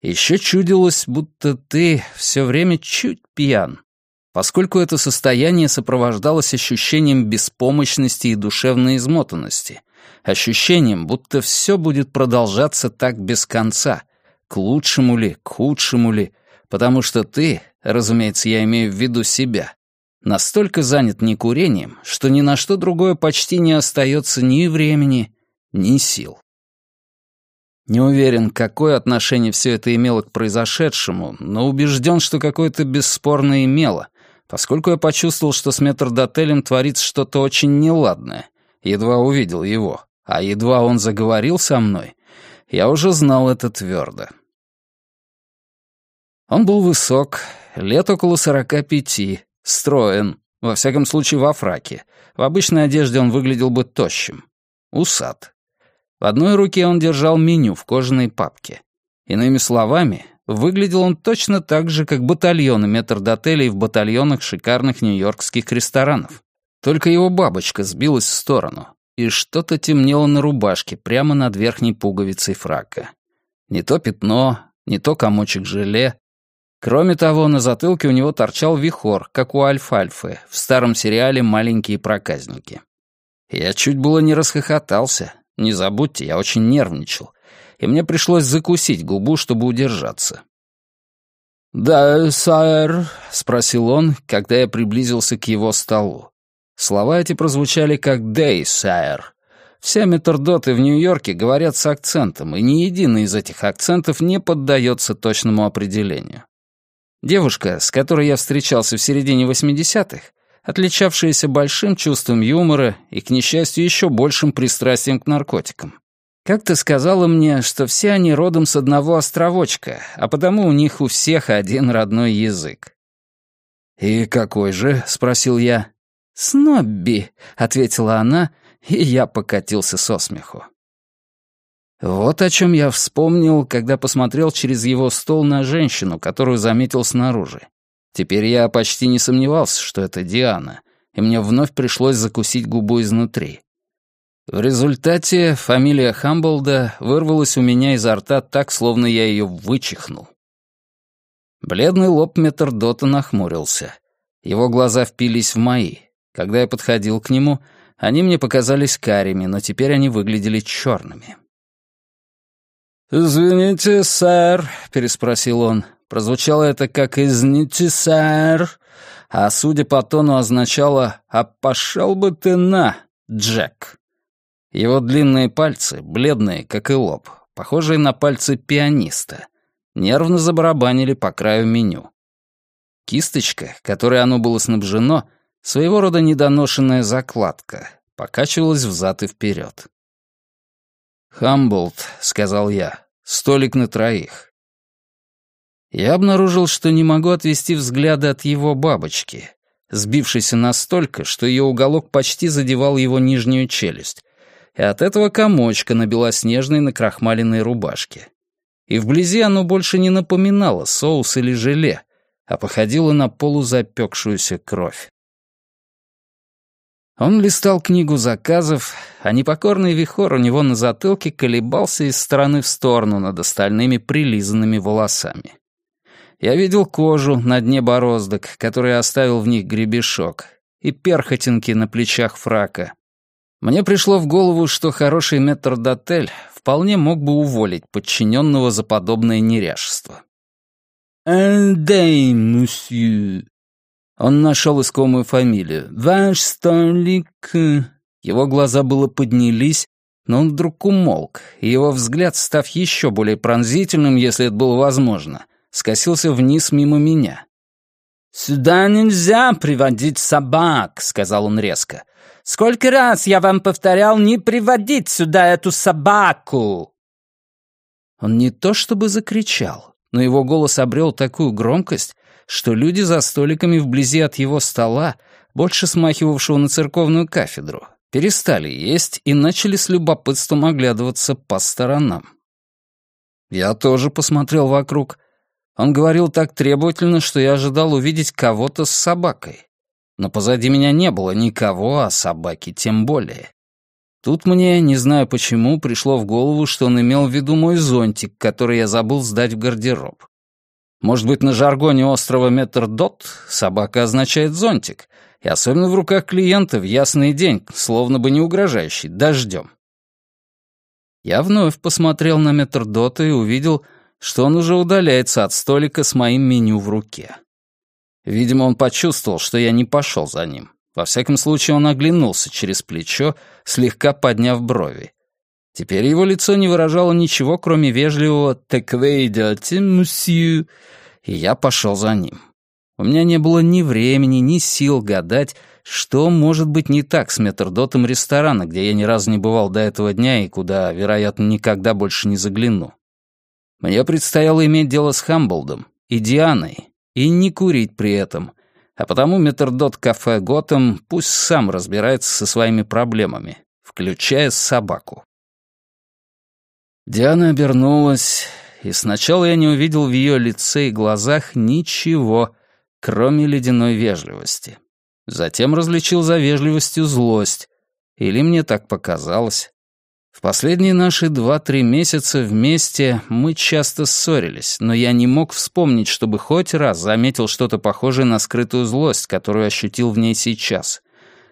Еще чудилось, будто ты все время чуть пьян, поскольку это состояние сопровождалось ощущением беспомощности и душевной измотанности — ощущением, будто все будет продолжаться так без конца, к лучшему ли, к худшему ли, потому что ты, разумеется, я имею в виду себя, настолько занят некурением, что ни на что другое почти не остается ни времени, ни сил. Не уверен, какое отношение все это имело к произошедшему, но убежден, что какое-то бесспорно имело, поскольку я почувствовал, что с метрдотелем творится что-то очень неладное, едва увидел его. А едва он заговорил со мной, я уже знал это твердо. Он был высок, лет около сорока пяти, строен, во всяком случае во фраке. В обычной одежде он выглядел бы тощим. Усат. В одной руке он держал меню в кожаной папке. Иными словами, выглядел он точно так же, как батальоны метрдотелей в батальонах шикарных нью-йоркских ресторанов. Только его бабочка сбилась в сторону, и что-то темнело на рубашке прямо над верхней пуговицей фрака. Не то пятно, не то комочек желе. Кроме того, на затылке у него торчал вихор, как у Альфальфы в старом сериале «Маленькие проказники». Я чуть было не расхохотался. Не забудьте, я очень нервничал. И мне пришлось закусить губу, чтобы удержаться. «Да, сэр», — спросил он, когда я приблизился к его столу. Слова эти прозвучали как «day, sire». Все метрдоты в Нью-Йорке говорят с акцентом, и ни единый из этих акцентов не поддается точному определению. Девушка, с которой я встречался в середине 80-х, отличавшаяся большим чувством юмора и, к несчастью, еще большим пристрастием к наркотикам. Как-то сказала мне, что все они родом с одного островочка, а потому у них у всех один родной язык. «И какой же?» — спросил я. «Снобби», — ответила она, и я покатился со смеху. Вот о чем я вспомнил, когда посмотрел через его стол на женщину, которую заметил снаружи. Теперь я почти не сомневался, что это Диана, и мне вновь пришлось закусить губу изнутри. В результате фамилия Хамблда вырвалась у меня изо рта так, словно я ее вычихнул. Бледный лоб Метрдота нахмурился. Его глаза впились в мои. Когда я подходил к нему, они мне показались карими, но теперь они выглядели черными. «Извините, сэр», — переспросил он, — Прозвучало это как «извините, сэр», а судя по тону означало «а пошел бы ты на, Джек». Его длинные пальцы, бледные, как и лоб, похожие на пальцы пианиста, нервно забарабанили по краю меню. Кисточка, которой оно было снабжено, своего рода недоношенная закладка, покачивалась взад и вперед. «Хамблд», — сказал я, — «столик на троих». Я обнаружил, что не могу отвести взгляды от его бабочки, сбившейся настолько, что ее уголок почти задевал его нижнюю челюсть, и от этого комочка на белоснежной накрахмаленной рубашке. И вблизи оно больше не напоминало соус или желе, а походило на полузапекшуюся кровь. Он листал книгу заказов, а непокорный вихор у него на затылке колебался из стороны в сторону над остальными прилизанными волосами. Я видел кожу на дне бороздок, который оставил в них гребешок, и перхотинки на плечах фрака, мне пришло в голову, что хороший метрдотель вполне мог бы уволить подчиненного за подобное неряшество. «Эндей, мусью». Он нашел искомую фамилию. «Ваш столик...» Его глаза было поднялись, но он вдруг умолк, и его взгляд, став еще более пронзительным, если это было возможно, скосился вниз мимо меня. «Сюда нельзя приводить собак», — сказал он резко. Сколько раз я вам повторял не приводить сюда эту собаку!» Он не то чтобы закричал, но его голос обрел такую громкость, что люди за столиками вблизи от его стола, больше смахивавшего на церковную кафедру, перестали есть и начали с любопытством оглядываться по сторонам. Я тоже посмотрел вокруг. Он говорил так требовательно, что я ожидал увидеть кого-то с собакой но позади меня не было никого, а собаки тем более. Тут мне, не знаю почему, пришло в голову, что он имел в виду мой зонтик, который я забыл сдать в гардероб. Может быть, на жаргоне острова Метрдот собака означает зонтик, и особенно в руках клиента в ясный день, словно бы не угрожающий, дождем. Я вновь посмотрел на Метрдота и увидел, что он уже удаляется от столика с моим меню в руке. Видимо, он почувствовал, что я не пошел за ним. Во всяком случае, он оглянулся через плечо, слегка подняв брови. Теперь его лицо не выражало ничего, кроме вежливого «Так вы идете, мусью?» И я пошел за ним. У меня не было ни времени, ни сил гадать, что может быть не так с метрдотом ресторана, где я ни разу не бывал до этого дня и куда, вероятно, никогда больше не загляну. Мне предстояло иметь дело с Хамблдом и Дианой, и не курить при этом. А потому метрдот кафе Готэм пусть сам разбирается со своими проблемами, включая собаку. Диана обернулась, и сначала я не увидел в ее лице и глазах ничего, кроме ледяной вежливости. Затем различил за вежливостью злость. Или мне так показалось. В последние наши два-три месяца вместе мы часто ссорились, но я не мог вспомнить, чтобы хоть раз заметил что-то похожее на скрытую злость, которую ощутил в ней сейчас.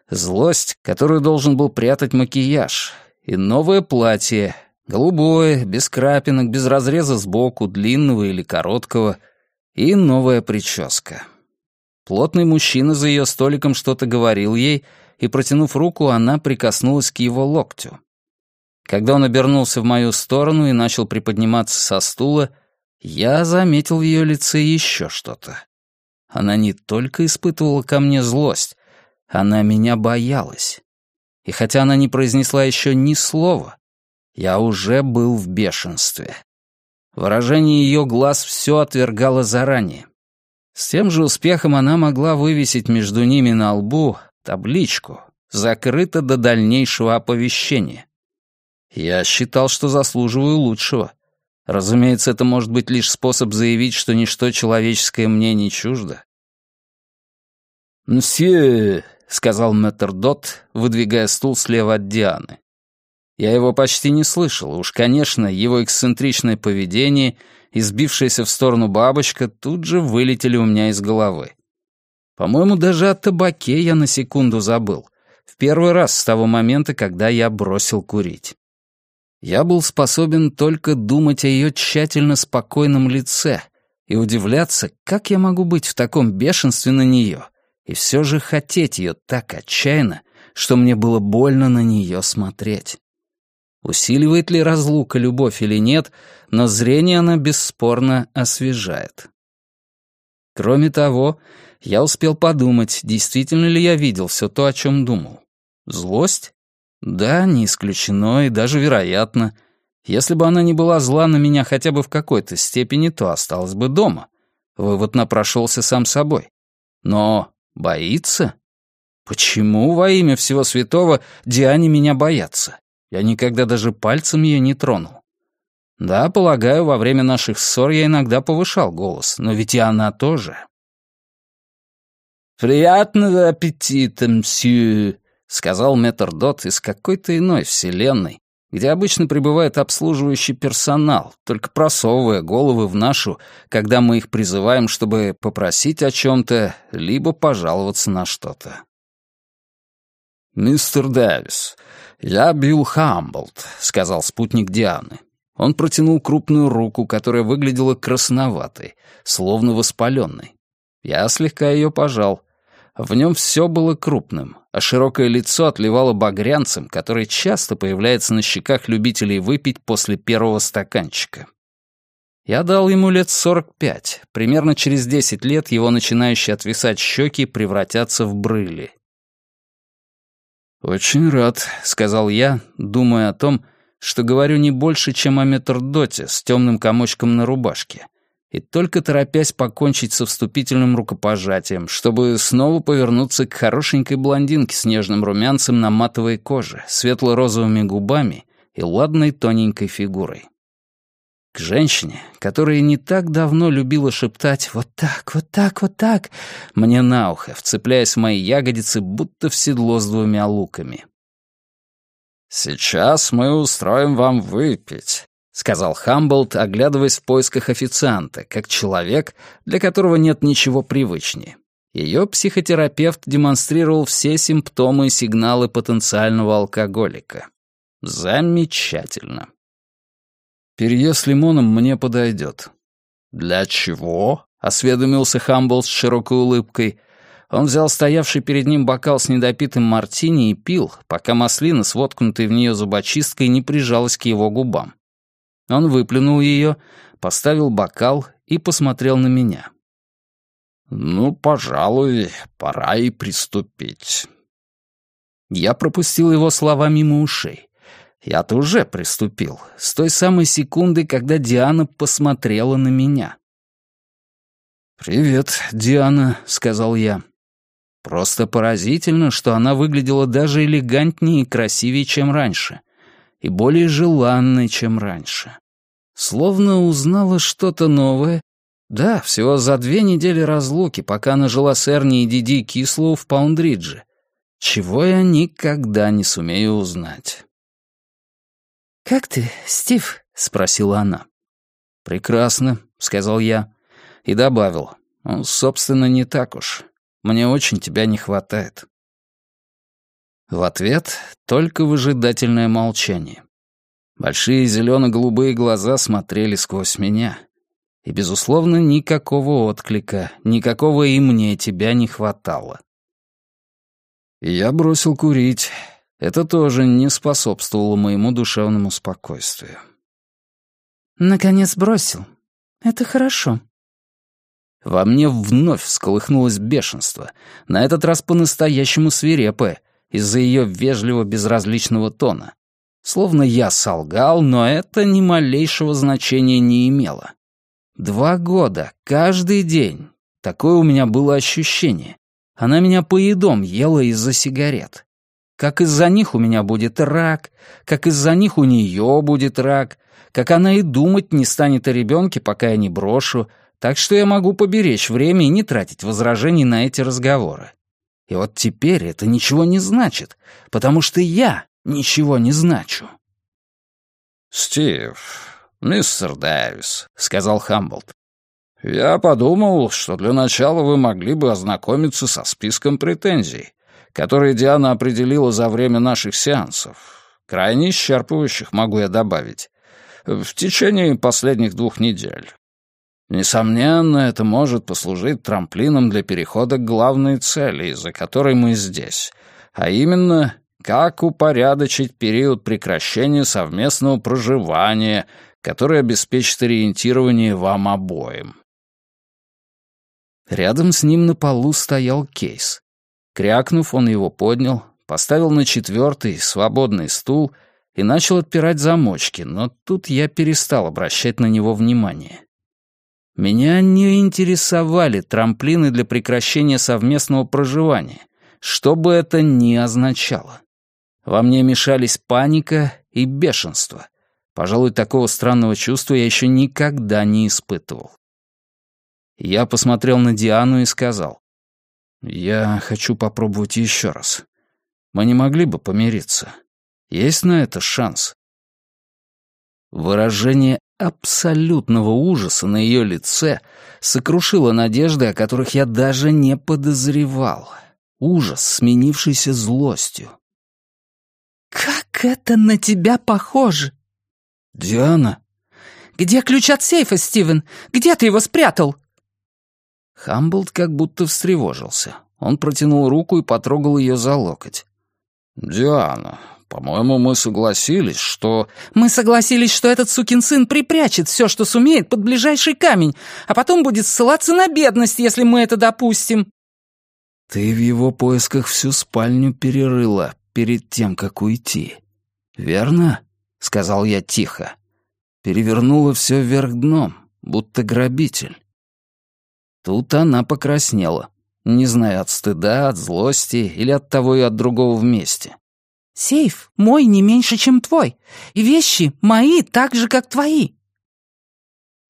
Злость, которую должен был прятать макияж. И новое платье, голубое, без крапинок, без разреза сбоку, длинного или короткого. И новая прическа. Плотный мужчина за ее столиком что-то говорил ей, и, протянув руку, она прикоснулась к его локтю. Когда он обернулся в мою сторону и начал приподниматься со стула, я заметил в ее лице еще что-то. Она не только испытывала ко мне злость, она меня боялась. И хотя она не произнесла еще ни слова, я уже был в бешенстве. Выражение ее глаз все отвергало заранее. С тем же успехом она могла вывесить между ними на лбу табличку «Закрыто до дальнейшего оповещения». Я считал, что заслуживаю лучшего. Разумеется, это может быть лишь способ заявить, что ничто человеческое мне не чуждо. «Мсье», — сказал мэтр Дот, выдвигая стул слева от Дианы. Я его почти не слышал, уж, конечно, его эксцентричное поведение и сбившаяся в сторону бабочка тут же вылетели у меня из головы. По-моему, даже о табаке я на секунду забыл. В первый раз с того момента, когда я бросил курить. Я был способен только думать о ее тщательно спокойном лице и удивляться, как я могу быть в таком бешенстве на нее, и все же хотеть ее так отчаянно, что мне было больно на нее смотреть. Усиливает ли разлука любовь или нет, но зрение она бесспорно освежает. Кроме того, я успел подумать, действительно ли я видел все то, о чем думал. Злость? Да, не исключено и даже вероятно. Если бы она не была зла на меня хотя бы в какой-то степени, то осталась бы дома. Вывод напрошелся сам собой. Но боится? Почему во имя всего святого Диане меня боятся? Я никогда даже пальцем ее не тронул. Да, полагаю, во время наших ссор я иногда повышал голос, но ведь и она тоже. «Приятного аппетита, мсью», — сказал метрдот из какой-то иной вселенной, где обычно пребывает обслуживающий персонал, только просовывая головы в нашу, когда мы их призываем, чтобы попросить о чем-то, либо пожаловаться на что-то. «Мистер Дэвис, я Билл Хамблд», — сказал спутник Дианы. Он протянул крупную руку, которая выглядела красноватой, словно воспаленной. Я слегка ее пожал — в нем все было крупным, а широкое лицо отливало багрянцем, который часто появляется на щеках любителей выпить после первого стаканчика. Я дал ему лет сорок пять. Примерно через десять лет его начинающие отвисать щеки превратятся в брыли. «Очень рад», — сказал я, думая о том, что говорю не больше, чем о метрдоте с темным комочком на рубашке — и только торопясь покончить со вступительным рукопожатием, чтобы снова повернуться к хорошенькой блондинке с нежным румянцем на матовой коже, светло-розовыми губами и ладной тоненькой фигурой. К женщине, которая не так давно любила шептать «вот так, вот так, вот так» мне на ухо, вцепляясь в мои ягодицы, будто в седло с двумя луками. «Сейчас мы устроим вам выпить», — сказал Хамблд, оглядываясь в поисках официанта, как человек, для которого нет ничего привычнее. Ее психотерапевт демонстрировал все симптомы и сигналы потенциального алкоголика. Замечательно. Перье с лимоном мне подойдет. «Для чего?» — осведомился Хамблд с широкой улыбкой. Он взял стоявший перед ним бокал с недопитым мартини и пил, пока маслина с воткнутой в нее зубочисткой не прижалась к его губам. Он выплюнул ее, поставил бокал и посмотрел на меня. «Ну, пожалуй, пора и приступить». Я пропустил его слова мимо ушей. Я-то уже приступил, с той самой секунды, когда Диана посмотрела на меня. «Привет, Диана», — сказал я. Просто поразительно, что она выглядела даже элегантнее и красивее, чем раньше и более желанной, чем раньше. Словно узнала что-то новое. Да, всего за две недели разлуки, пока она жила с Эрни и Диди Кислоу в Паундридже. Чего я никогда не сумею узнать. «Как ты, Стив?» — спросила она. «Прекрасно», — сказал я. И добавил. «Ну, собственно, не так уж. Мне очень тебя не хватает». В ответ только выжидательное молчание. Большие зелено-голубые глаза смотрели сквозь меня. И, безусловно, никакого отклика, никакого и мне тебя не хватало. Я бросил курить. Это тоже не способствовало моему душевному спокойствию. «Наконец бросил. Это хорошо», во мне вновь всколыхнулось бешенство, на этот раз по-настоящему свирепое, из-за ее вежливо безразличного тона. Словно я солгал, но это ни малейшего значения не имело. Два года, каждый день. Такое у меня было ощущение. Она меня поедом ела из-за сигарет. Как из-за них у меня будет рак, как из-за них у нее будет рак, как она и думать не станет о ребенке, пока я не брошу, так что я могу поберечь время и не тратить возражений на эти разговоры. И вот теперь это ничего не значит, потому что я ничего не значу. «Стив, мистер Дэвис», — сказал Хамблд, — «я подумал, что для начала вы могли бы ознакомиться со списком претензий, которые Диана определила за время наших сеансов. Крайне исчерпывающих, могу я добавить, в течение последних двух недель. Несомненно, это может послужить трамплином для перехода к главной цели, из-за которой мы здесь, а именно, как упорядочить период прекращения совместного проживания, который обеспечит ориентирование вам обоим. Рядом с ним на полу стоял кейс. Крякнув, он его поднял, поставил на четвертый, свободный стул и начал отпирать замочки, но тут я перестал обращать на него внимание. Меня не интересовали трамплины для прекращения совместного проживания, что бы это ни означало. Во мне мешались паника и бешенство. Пожалуй, такого странного чувства я еще никогда не испытывал. Я посмотрел на Диану и сказал, «Я хочу попробовать еще раз. Мы не могли бы помириться. Есть на это шанс?» Выражение абсолютного ужаса на ее лице сокрушило надежды, о которых я даже не подозревал. Ужас, сменившийся злостью. «Как это на тебя похоже?» «Диана?» «Где ключ от сейфа, Стивен? Где ты его спрятал?» Хамблд как будто встревожился. Он протянул руку и потрогал ее за локоть. «Диана, по-моему, мы согласились, что...» «Мы согласились, что этот сукин сын припрячет все, что сумеет, под ближайший камень, а потом будет ссылаться на бедность, если мы это допустим». «Ты в его поисках всю спальню перерыла перед тем, как уйти. Верно?» — сказал я тихо. Перевернула все вверх дном, будто грабитель. Тут она покраснела, не знаю, от стыда, от злости или от того и от другого вместе. Сейф мой не меньше, чем твой, и вещи мои так же, как твои».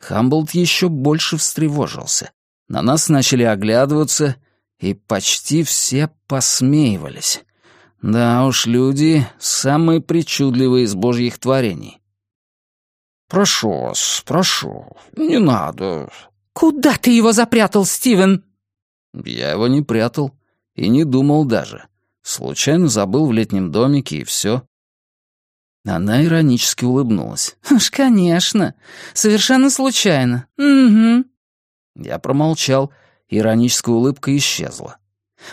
Хамблд еще больше встревожился. На нас начали оглядываться, и почти все посмеивались. Да уж, люди — самые причудливые из божьих творений. «Прошу вас, прошу, не надо». «Куда ты его запрятал, Стивен?» Я его не прятал и не думал даже. Случайно забыл в летнем домике, и все. Она иронически улыбнулась. «Уж, конечно. Совершенно случайно. Угу». Я промолчал, ироническая улыбка исчезла.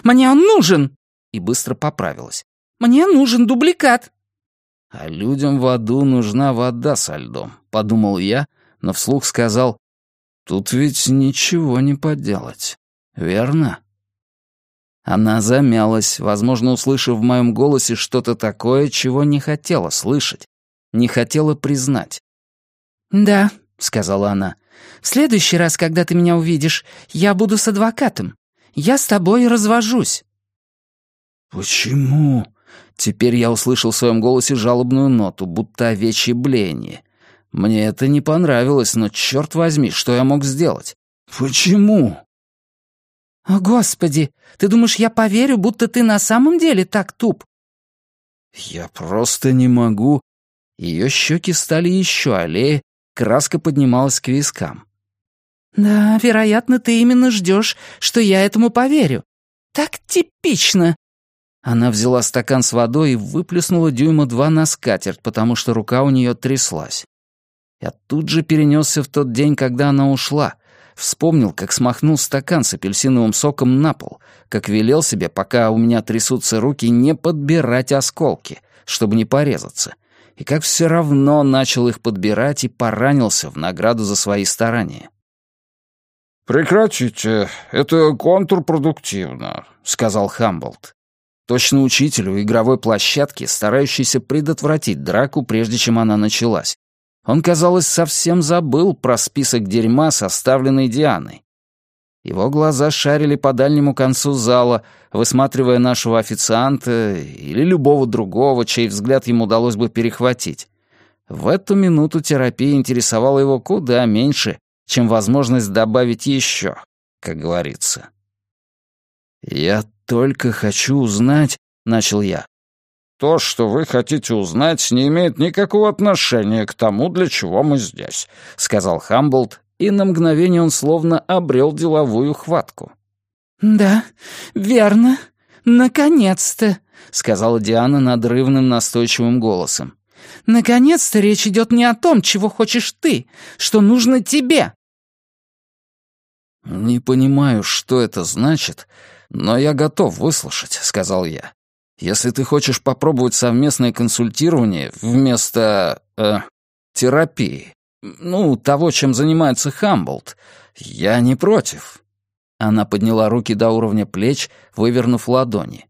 «Мне он нужен!» И быстро поправилась. «Мне нужен дубликат!» «А людям в аду нужна вода со льдом», — подумал я, но вслух сказал, «Тут ведь ничего не поделать, верно?» Она замялась, возможно, услышав в моем голосе что-то такое, чего не хотела слышать, не хотела признать. «Да», — сказала она, — «в следующий раз, когда ты меня увидишь, я буду с адвокатом. Я с тобой развожусь». «Почему?» Теперь я услышал в своем голосе жалобную ноту, будто овечье блеяние. Мне это не понравилось, но черт возьми, что я мог сделать? Почему? «О, Господи! Ты думаешь, я поверю, будто ты на самом деле так туп?» «Я просто не могу...» Ее щеки стали еще аллее, краска поднималась к вискам. «Да, вероятно, ты именно ждешь, что я этому поверю. Так типично!» Она взяла стакан с водой и выплеснула дюйма два на скатерть, потому что рука у нее тряслась. Я тут же перенесся в тот день, когда она ушла, Вспомнил, как смахнул стакан с апельсиновым соком на пол, как велел себе, пока у меня трясутся руки, не подбирать осколки, чтобы не порезаться, и как все равно начал их подбирать и поранился в награду за свои старания. «Прекратите, это контрпродуктивно», — сказал Хамблд. Точно учителю игровой площадки, старающийся предотвратить драку, прежде чем она началась. Он, казалось, совсем забыл про список дерьма, составленный Дианой. Его глаза шарили по дальнему концу зала, высматривая нашего официанта или любого другого, чей взгляд ему удалось бы перехватить. В эту минуту терапия интересовала его куда меньше, чем возможность добавить еще, как говорится. «Я только хочу узнать», — начал я, то, что вы хотите узнать, не имеет никакого отношения к тому, для чего мы здесь», — сказал Хамблд, и на мгновение он словно обрел деловую хватку. «Да, верно. Наконец-то», — сказала Диана надрывным настойчивым голосом. «Наконец-то речь идет не о том, чего хочешь ты, что нужно тебе». «Не понимаю, что это значит, но я готов выслушать», — сказал я. «Если ты хочешь попробовать совместное консультирование вместо... Э, терапии, ну, того, чем занимается Хамблд, я не против». Она подняла руки до уровня плеч, вывернув ладони.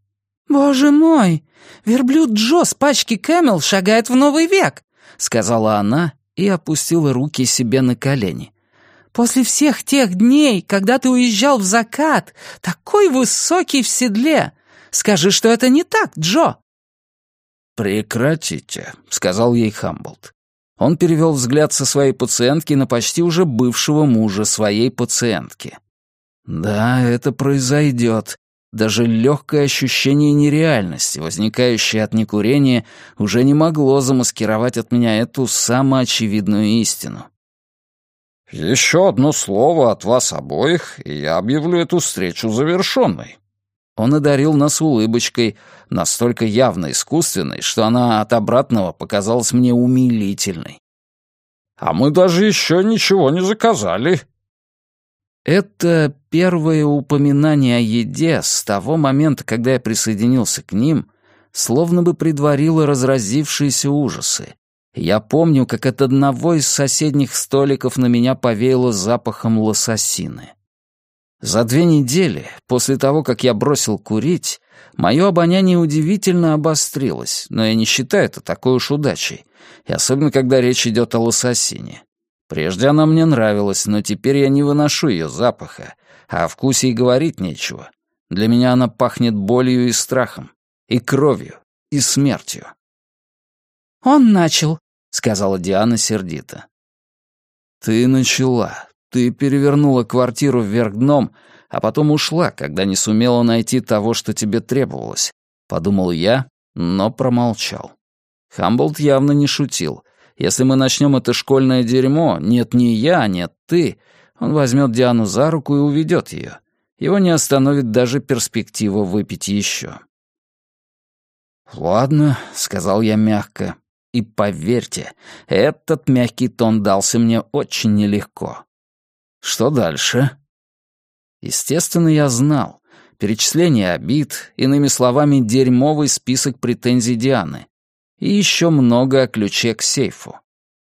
«Боже мой! Верблюд Джо с пачки Camel шагает в новый век!» — сказала она и опустила руки себе на колени. После всех тех дней, когда ты уезжал в закат, такой высокий в седле. Скажи, что это не так, Джо». «Прекратите», — сказал ей Хамблд. Он перевел взгляд со своей пациентки на почти уже бывшего мужа своей пациентки. «Да, это произойдет. Даже легкое ощущение нереальности, возникающее от некурения, уже не могло замаскировать от меня эту самоочевидную истину. «Еще одно слово от вас обоих, и я объявлю эту встречу завершенной». Он одарил нас улыбочкой, настолько явно искусственной, что она от обратного показалась мне умилительной. «А мы даже еще ничего не заказали». Это первое упоминание о еде с того момента, когда я присоединился к ним, словно бы предварило разразившиеся ужасы, я помню, как от одного из соседних столиков на меня повеяло запахом лососины. За две недели, после того, как я бросил курить, мое обоняние удивительно обострилось, но я не считаю это такой уж удачей, и особенно когда речь идет о лососине. Прежде она мне нравилась, но теперь я не выношу ее запаха, а о вкусе и говорить нечего. Для меня она пахнет болью и страхом, и кровью, и смертью. «Он начал», — сказала Диана сердито. «Ты начала. Ты перевернула квартиру вверх дном, а потом ушла, когда не сумела найти того, что тебе требовалось», — подумал я, но промолчал. Хамблд явно не шутил. Если мы начнем это школьное дерьмо, нет не я, нет ты, он возьмет Диану за руку и уведет ее. Его не остановит даже перспектива выпить еще. «Ладно», — сказал я мягко, и поверьте, этот мягкий тон дался мне очень нелегко. Что дальше? Естественно, я знал. Перечисление обид, иными словами, дерьмовый список претензий Дианы. И еще много о ключе к сейфу.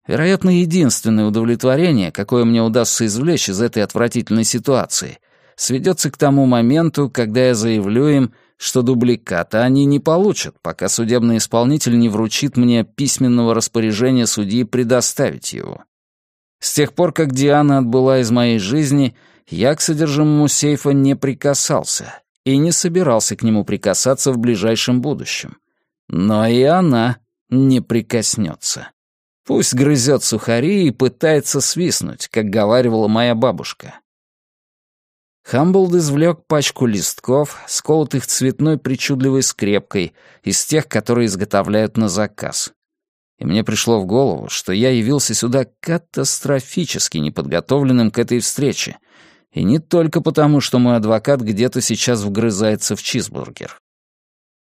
Вероятно, единственное удовлетворение, какое мне удастся извлечь из этой отвратительной ситуации, сведется к тому моменту, когда я заявлю им, что дубликата они не получат, пока судебный исполнитель не вручит мне письменного распоряжения судьи предоставить его. С тех пор, как Диана отбыла из моей жизни, я к содержимому сейфа не прикасался и не собирался к нему прикасаться в ближайшем будущем. Но и она не прикоснется. Пусть грызет сухари и пытается свистнуть, как говаривала моя бабушка. Хамблд извлек пачку листков, сколотых цветной причудливой скрепкой, из тех, которые изготовляют на заказ. И мне пришло в голову, что я явился сюда катастрофически неподготовленным к этой встрече, и не только потому, что мой адвокат где-то сейчас вгрызается в чизбургер.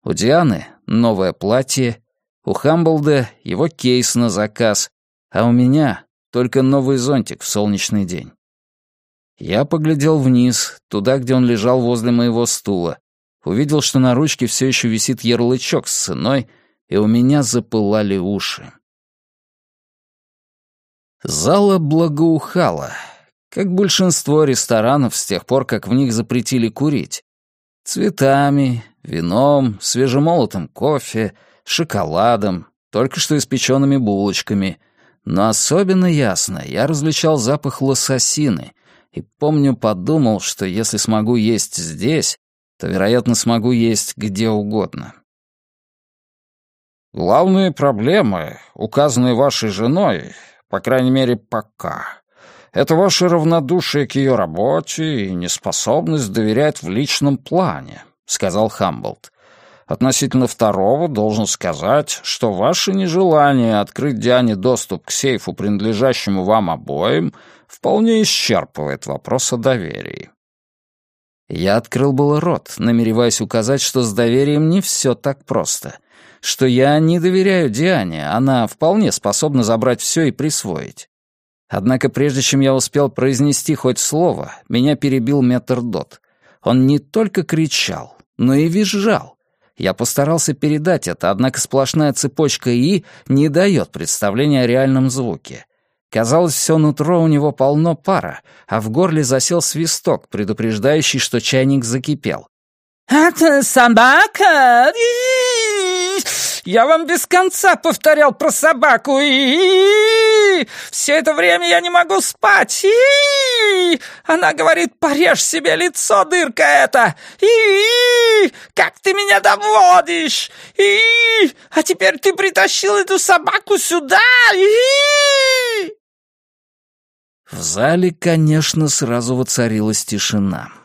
У Дианы новое платье, у Хамблда его кейс на заказ, а у меня только новый зонтик в солнечный день. Я поглядел вниз, туда, где он лежал возле моего стула. Увидел, что на ручке все еще висит ярлычок с ценой, и у меня запылали уши. Зала благоухала, как большинство ресторанов с тех пор, как в них запретили курить. Цветами, вином, свежемолотым кофе, шоколадом, только что испеченными булочками. Но особенно ясно я различал запах лососины, и, помню, подумал, что если смогу есть здесь, то, вероятно, смогу есть где угодно. Главные проблемы, указанные вашей женой, по крайней мере, пока, это ваше равнодушие к ее работе и неспособность доверять в личном плане, сказал Хамблд. Относительно второго должен сказать, что ваше нежелание открыть Диане доступ к сейфу, принадлежащему вам обоим, вполне исчерпывает вопрос о доверии. Я открыл было рот, намереваясь указать, что с доверием не все так просто, что я не доверяю Диане, она вполне способна забрать все и присвоить. Однако прежде чем я успел произнести хоть слово, меня перебил метрдот. Он не только кричал, но и визжал. Я постарался передать это, однако сплошная цепочка «и» не дает представления о реальном звуке. Казалось, все нутро у него полно пара, а в горле засел свисток, предупреждающий, что чайник закипел. «Это собака! Я вам без конца повторял про собаку! И Все это время я не могу спать! И Она говорит, порежь себе лицо, дырка эта! И Как ты меня доводишь! И А теперь ты притащил эту собаку сюда! И в зале, конечно, сразу воцарилась тишина.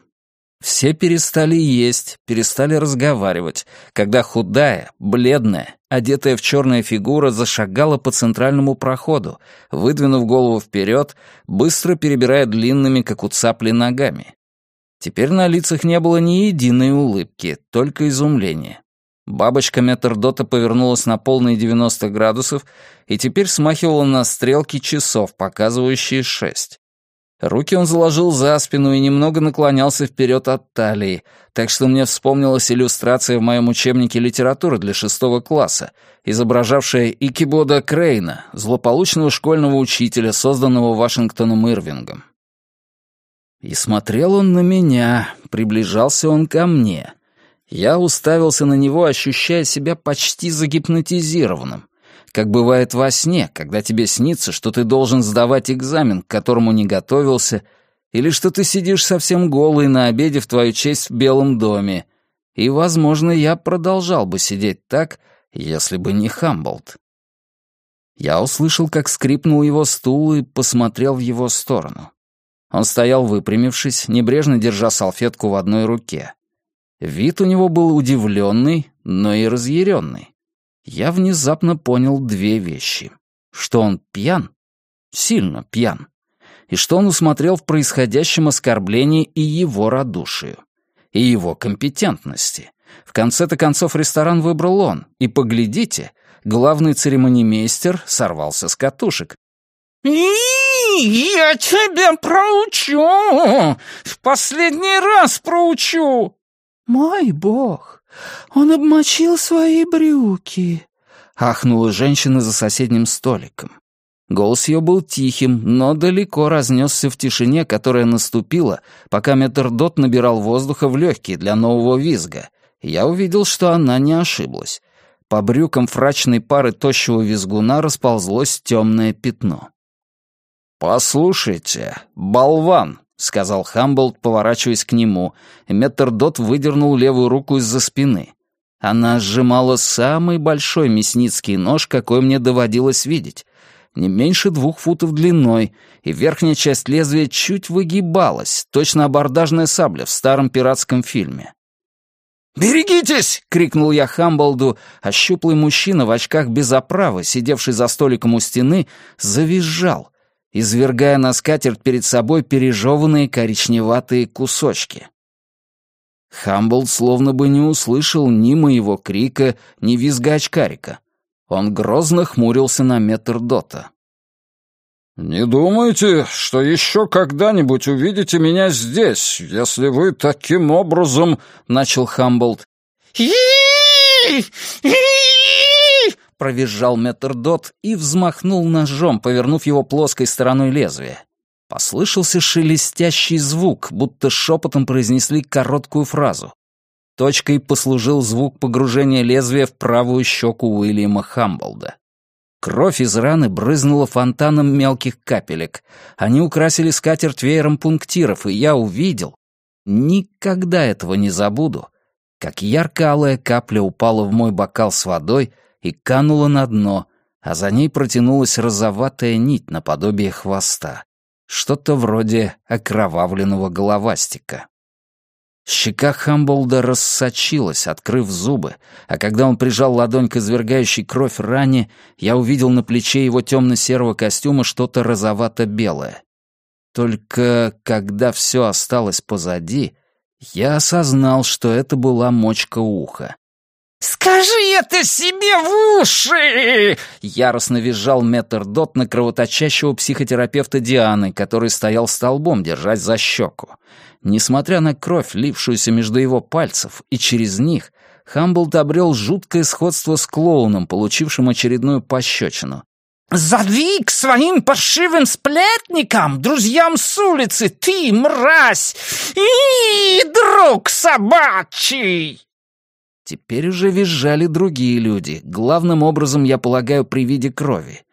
Все перестали есть, перестали разговаривать, когда худая, бледная, одетая в черная фигура зашагала по центральному проходу, выдвинув голову вперед, быстро перебирая длинными, как у цапли, ногами. Теперь на лицах не было ни единой улыбки, только изумление. Бабочка метрдота повернулась на полные 90 градусов и теперь смахивала на стрелки часов, показывающие шесть. Руки он заложил за спину и немного наклонялся вперед от талии, так что мне вспомнилась иллюстрация в моем учебнике литературы для шестого класса, изображавшая Икибода Крейна, злополучного школьного учителя, созданного Вашингтоном Ирвингом. И смотрел он на меня, приближался он ко мне — я уставился на него, ощущая себя почти загипнотизированным. Как бывает во сне, когда тебе снится, что ты должен сдавать экзамен, к которому не готовился, или что ты сидишь совсем голый на обеде в твою честь в Белом доме. И, возможно, я продолжал бы сидеть так, если бы не Хамболт. Я услышал, как скрипнул его стул и посмотрел в его сторону. Он стоял выпрямившись, небрежно держа салфетку в одной руке. Вид у него был удивленный, но и разъяренный. Я внезапно понял две вещи. Что он пьян, сильно пьян, и что он усмотрел в происходящем оскорблении и его радушию, и его компетентности. В конце-то концов ресторан выбрал он, и поглядите, главный церемонимейстер сорвался с катушек. «Я тебя проучу! В последний раз проучу!» «Мой бог, он обмочил свои брюки!» — ахнула женщина за соседним столиком. Голос ее был тихим, но далеко разнесся в тишине, которая наступила, пока метрдот набирал воздуха в легкие для нового визга. Я увидел, что она не ошиблась. По брюкам фрачной пары тощего визгуна расползлось темное пятно. «Послушайте, болван!» — сказал Хамблд, поворачиваясь к нему, и метрдот выдернул левую руку из-за спины. Она сжимала самый большой мясницкий нож, какой мне доводилось видеть, не меньше двух футов длиной, и верхняя часть лезвия чуть выгибалась, точно абордажная сабля в старом пиратском фильме. «Берегитесь!» — крикнул я Хамблду, а щуплый мужчина в очках без оправы, сидевший за столиком у стены, завизжал, извергая на скатерть перед собой пережеванные коричневатые кусочки. Хамблд словно бы не услышал ни моего крика, ни визга очкарика. Он грозно хмурился на метр дота. «Не думайте, что еще когда-нибудь увидите меня здесь, если вы таким образом...» — начал Хамблд. — провизжал метрдот и взмахнул ножом, повернув его плоской стороной лезвия. Послышался шелестящий звук, будто шепотом произнесли короткую фразу. Точкой послужил звук погружения лезвия в правую щеку Уильяма Хамблда. Кровь из раны брызнула фонтаном мелких капелек. Они украсили скатерть веером пунктиров, и я увидел, никогда этого не забуду, как ярко-алая капля упала в мой бокал с водой — и канула на дно, а за ней протянулась розоватая нить наподобие хвоста. Что-то вроде окровавленного головастика. Щека Хамблда рассочилась, открыв зубы, а когда он прижал ладонь к извергающей кровь ране, я увидел на плече его темно-серого костюма что-то розовато-белое. Только когда все осталось позади, я осознал, что это была мочка уха. «Скажи это себе в уши!» Яростно визжал метрдот на кровоточащего психотерапевта Дианы, который стоял столбом, держась за щеку. Несмотря на кровь, лившуюся между его пальцев, и через них, Хамблд обрел жуткое сходство с клоуном, получившим очередную пощечину. «Задвиг к своим паршивым сплетникам, друзьям с улицы, ты, мразь! И, друг собачий!» Теперь уже визжали другие люди, главным образом, я полагаю, при виде крови.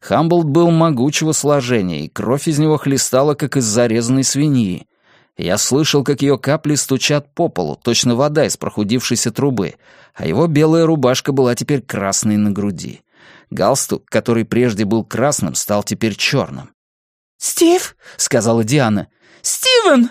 Хамблд был могучего сложения, и кровь из него хлестала, как из зарезанной свиньи. Я слышал, как ее капли стучат по полу, точно вода из прохудившейся трубы, а его белая рубашка была теперь красной на груди. Галстук, который прежде был красным, стал теперь черным. «Стив!» — сказала Диана. «Стивен!»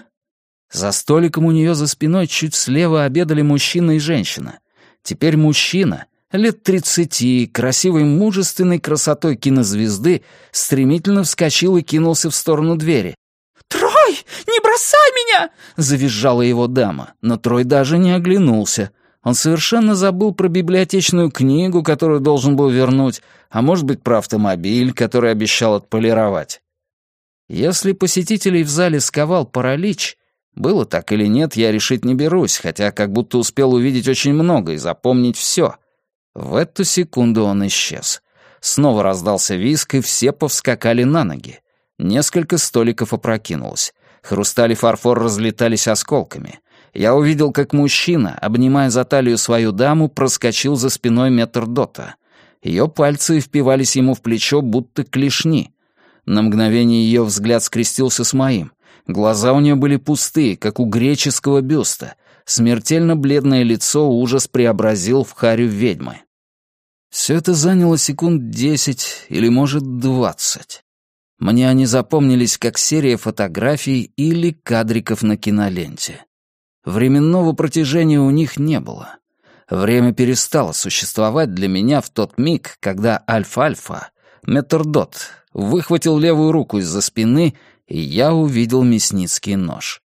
За столиком у нее за спиной чуть слева обедали мужчина и женщина. Теперь мужчина, лет тридцати, красивой мужественной красотой кинозвезды, стремительно вскочил и кинулся в сторону двери. «Трой, не бросай меня!» — завизжала его дама, но Трой даже не оглянулся. Он совершенно забыл про библиотечную книгу, которую должен был вернуть, а может быть, про автомобиль, который обещал отполировать. Если посетителей в зале сковал паралич, было так или нет, я решить не берусь, хотя как будто успел увидеть очень много и запомнить все. В эту секунду он исчез. Снова раздался виск, и все повскакали на ноги. Несколько столиков опрокинулось. Хрусталь и фарфор разлетались осколками. Я увидел, как мужчина, обнимая за талию свою даму, проскочил за спиной метрдота. Ее пальцы впивались ему в плечо, будто клешни. На мгновение ее взгляд скрестился с моим. Глаза у нее были пустые, как у греческого бюста. Смертельно бледное лицо ужас преобразил в харю ведьмы. Все это заняло секунд десять или, может, двадцать. Мне они запомнились как серия фотографий или кадриков на киноленте. Временного протяжения у них не было. Время перестало существовать для меня в тот миг, когда Альфа-Альфа, Метрдот, выхватил левую руку из-за спины и я увидел мясницкий нож.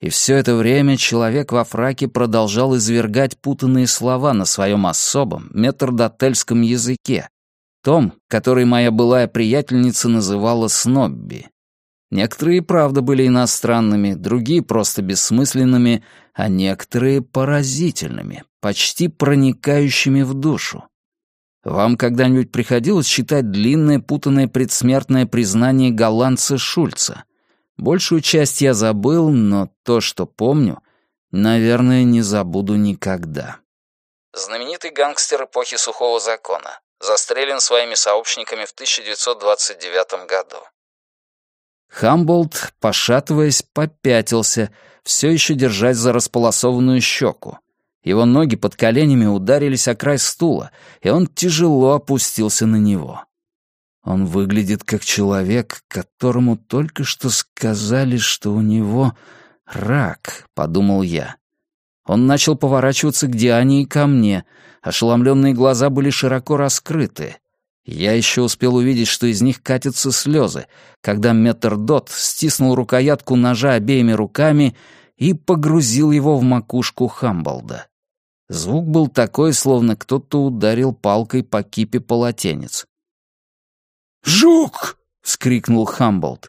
И все это время человек во фраке продолжал извергать путанные слова на своем особом метрдотельском языке, том, который моя былая приятельница называла «снобби». Некоторые, правда, были иностранными, другие просто бессмысленными, а некоторые — поразительными, почти проникающими в душу. Вам когда-нибудь приходилось читать длинное путанное предсмертное признание голландца Шульца? Большую часть я забыл, но то, что помню, наверное, не забуду никогда. Знаменитый гангстер эпохи сухого закона. Застрелен своими сообщниками в 1929 году. Хамболт, пошатываясь, попятился, все еще держась за располосованную щеку. Его ноги под коленями ударились о край стула, и он тяжело опустился на него. Он выглядит как человек, которому только что сказали, что у него рак, — подумал я. Он начал поворачиваться к Диане и ко мне. Ошеломленные глаза были широко раскрыты. Я еще успел увидеть, что из них катятся слезы, когда метрдот стиснул рукоятку ножа обеими руками и погрузил его в макушку Хамболда. Звук был такой, словно кто-то ударил палкой по кипе полотенец. «Жук!» — вскрикнул Хамболд.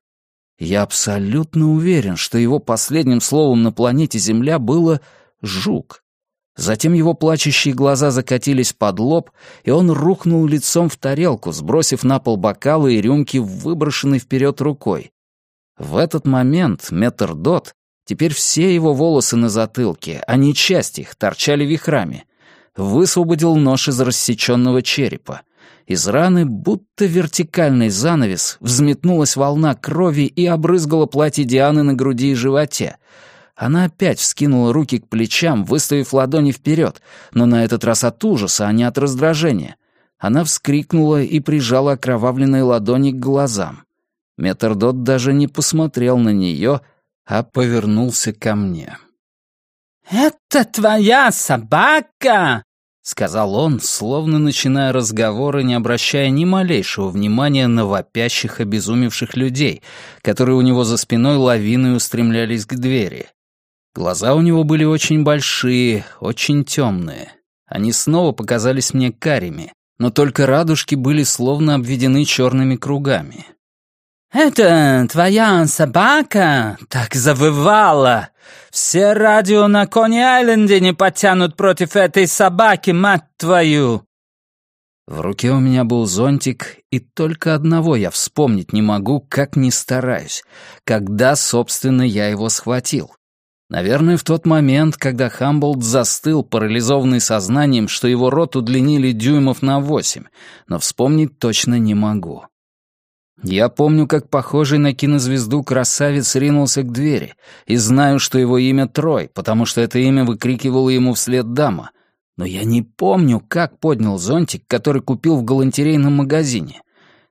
Я абсолютно уверен, что его последним словом на планете Земля было «жук». Затем его плачущие глаза закатились под лоб, и он рухнул лицом в тарелку, сбросив на пол бокалы и рюмки, выброшенной вперед рукой. В этот момент метрдот, Теперь все его волосы на затылке, а не часть их, торчали вихрами. Высвободил нож из рассеченного черепа. Из раны, будто вертикальный занавес, взметнулась волна крови и обрызгала платье Дианы на груди и животе. Она опять вскинула руки к плечам, выставив ладони вперед, но на этот раз от ужаса, а не от раздражения. Она вскрикнула и прижала окровавленные ладони к глазам. Метрдот даже не посмотрел на нее, а повернулся ко мне. «Это твоя собака!» — сказал он, словно начиная разговор и не обращая ни малейшего внимания на вопящих, обезумевших людей, которые у него за спиной лавиной устремлялись к двери. Глаза у него были очень большие, очень темные. Они снова показались мне карими, но только радужки были словно обведены черными кругами. «Это твоя собака так завывала! Все радио на Кони-Айленде не потянут против этой собаки, мать твою!» В руке у меня был зонтик, и только одного я вспомнить не могу, как ни стараюсь. Когда, собственно, я его схватил? Наверное, в тот момент, когда Хамблд застыл, парализованный сознанием, что его рот удлинили дюймов на восемь, но вспомнить точно не могу. Я помню, как похожий на кинозвезду красавец ринулся к двери, и знаю, что его имя Трой, потому что это имя выкрикивало ему вслед дама. Но я не помню, как поднял зонтик, который купил в галантерейном магазине.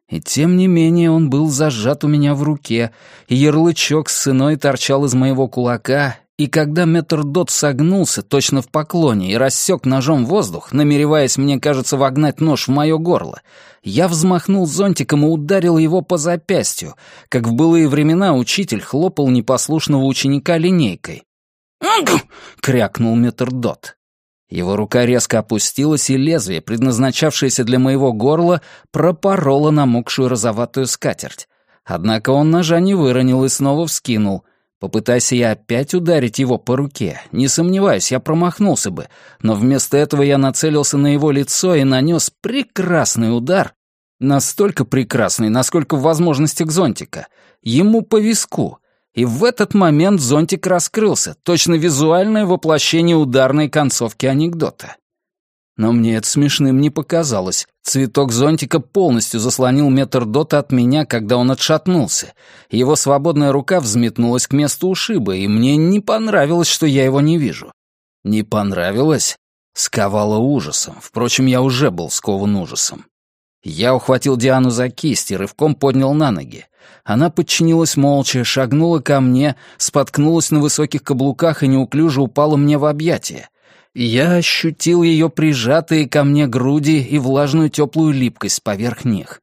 И тем не менее он был зажат у меня в руке, и ярлычок с ценой торчал из моего кулака, и когда метрдот согнулся точно в поклоне и рассек ножом воздух, намереваясь, мне кажется, вогнать нож в мое горло, я взмахнул зонтиком и ударил его по запястью, как в былые времена учитель хлопал непослушного ученика линейкой. крякнул метрдот. Его рука резко опустилась, и лезвие, предназначавшееся для моего горла, пропороло намокшую розоватую скатерть. Однако он ножа не выронил и снова вскинул — Попытайся я опять ударить его по руке, не сомневаюсь, я промахнулся бы, но вместо этого я нацелился на его лицо и нанес прекрасный удар, настолько прекрасный, насколько в возможностях зонтика, ему по виску, и в этот момент зонтик раскрылся, точно визуальное воплощение ударной концовки анекдота. Но мне это смешным не показалось. Цветок зонтика полностью заслонил метр дота от меня, когда он отшатнулся. Его свободная рука взметнулась к месту ушиба, и мне не понравилось, что я его не вижу. Не понравилось? Сковало ужасом. Впрочем, я уже был скован ужасом. Я ухватил Диану за кисть и рывком поднял на ноги. Она подчинилась молча, шагнула ко мне, споткнулась на высоких каблуках и неуклюже упала мне в объятия я ощутил ее прижатые ко мне груди и влажную теплую липкость поверх них.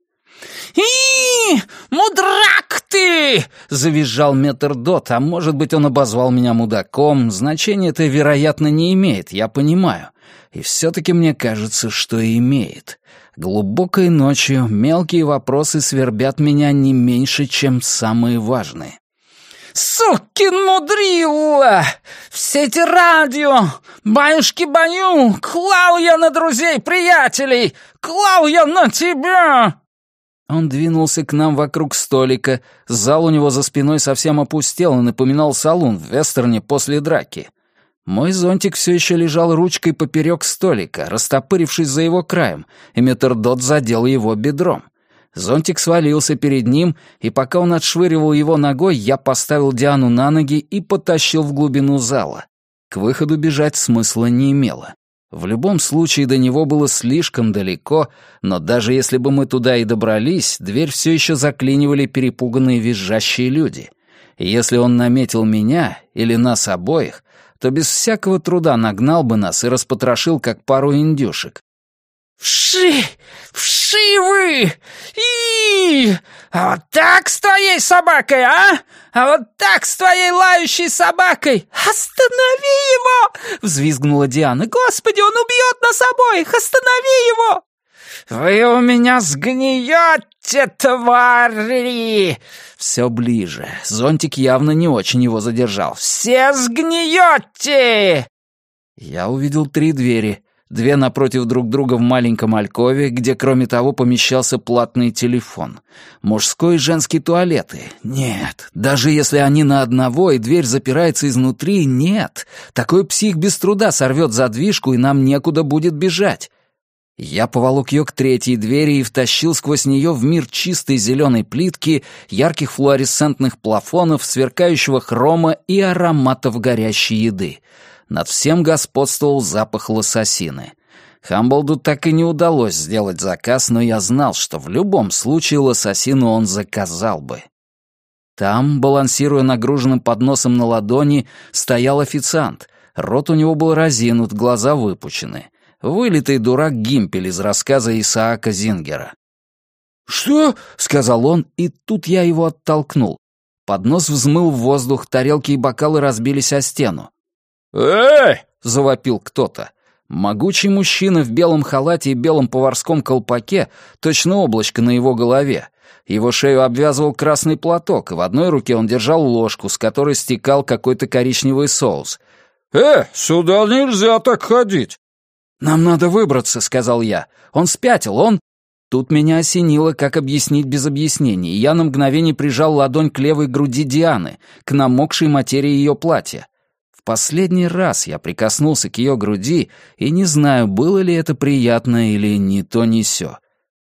и мудрак ты!» — завизжал метрдот, а может быть, он обозвал меня мудаком. Значение это, вероятно, не имеет, я понимаю. И все-таки мне кажется, что имеет. Глубокой ночью мелкие вопросы свербят меня не меньше, чем самые важные. Сукин мудрила! Все эти радио, баюшки-баю, клал я на друзей, приятелей, клал я на тебя!» Он двинулся к нам вокруг столика. Зал у него за спиной совсем опустел и напоминал салон в вестерне после драки. Мой зонтик все еще лежал ручкой поперек столика, растопырившись за его краем, и метрдот задел его бедром. Зонтик свалился перед ним, и пока он отшвыривал его ногой, я поставил Диану на ноги и потащил в глубину зала. К выходу бежать смысла не имело. В любом случае до него было слишком далеко, но даже если бы мы туда и добрались, дверь все еще заклинивали перепуганные визжащие люди. И если он наметил меня или нас обоих, то без всякого труда нагнал бы нас и распотрошил, как пару индюшек. «Вши! Вши вы! и А вот так с твоей собакой, а? А вот так с твоей лающей собакой! Останови его!» — взвизгнула Диана. «Господи, он убьет нас обоих! Останови его!» «Вы у меня сгниете, твари!» Все ближе. Зонтик явно не очень его задержал. «Все сгниете!» Я увидел три двери две напротив друг друга в маленьком алькове, где, кроме того, помещался платный телефон. Мужской и женский туалеты. Нет, даже если они на одного и дверь запирается изнутри, нет. Такой псих без труда сорвет задвижку, и нам некуда будет бежать. Я поволок ее к третьей двери и втащил сквозь нее в мир чистой зеленой плитки, ярких флуоресцентных плафонов, сверкающего хрома и ароматов горящей еды — над всем господствовал запах лососины. Хамблду так и не удалось сделать заказ, но я знал, что в любом случае лососину он заказал бы. Там, балансируя нагруженным подносом на ладони, стоял официант. Рот у него был разинут, глаза выпучены. Вылитый дурак Гимпель из рассказа Исаака Зингера. «Что?» — сказал он, и тут я его оттолкнул. Поднос взмыл в воздух, тарелки и бокалы разбились о стену. «Эй!» — завопил кто-то. Могучий мужчина в белом халате и белом поварском колпаке, точно облачко на его голове. Его шею обвязывал красный платок, и в одной руке он держал ложку, с которой стекал какой-то коричневый соус. «Э, сюда нельзя так ходить!» «Нам надо выбраться», — сказал я. «Он спятил, он...» Тут меня осенило, как объяснить без объяснений, я на мгновение прижал ладонь к левой груди Дианы, к намокшей материи ее платья. Последний раз я прикоснулся к ее груди, и не знаю, было ли это приятно или не то не сё.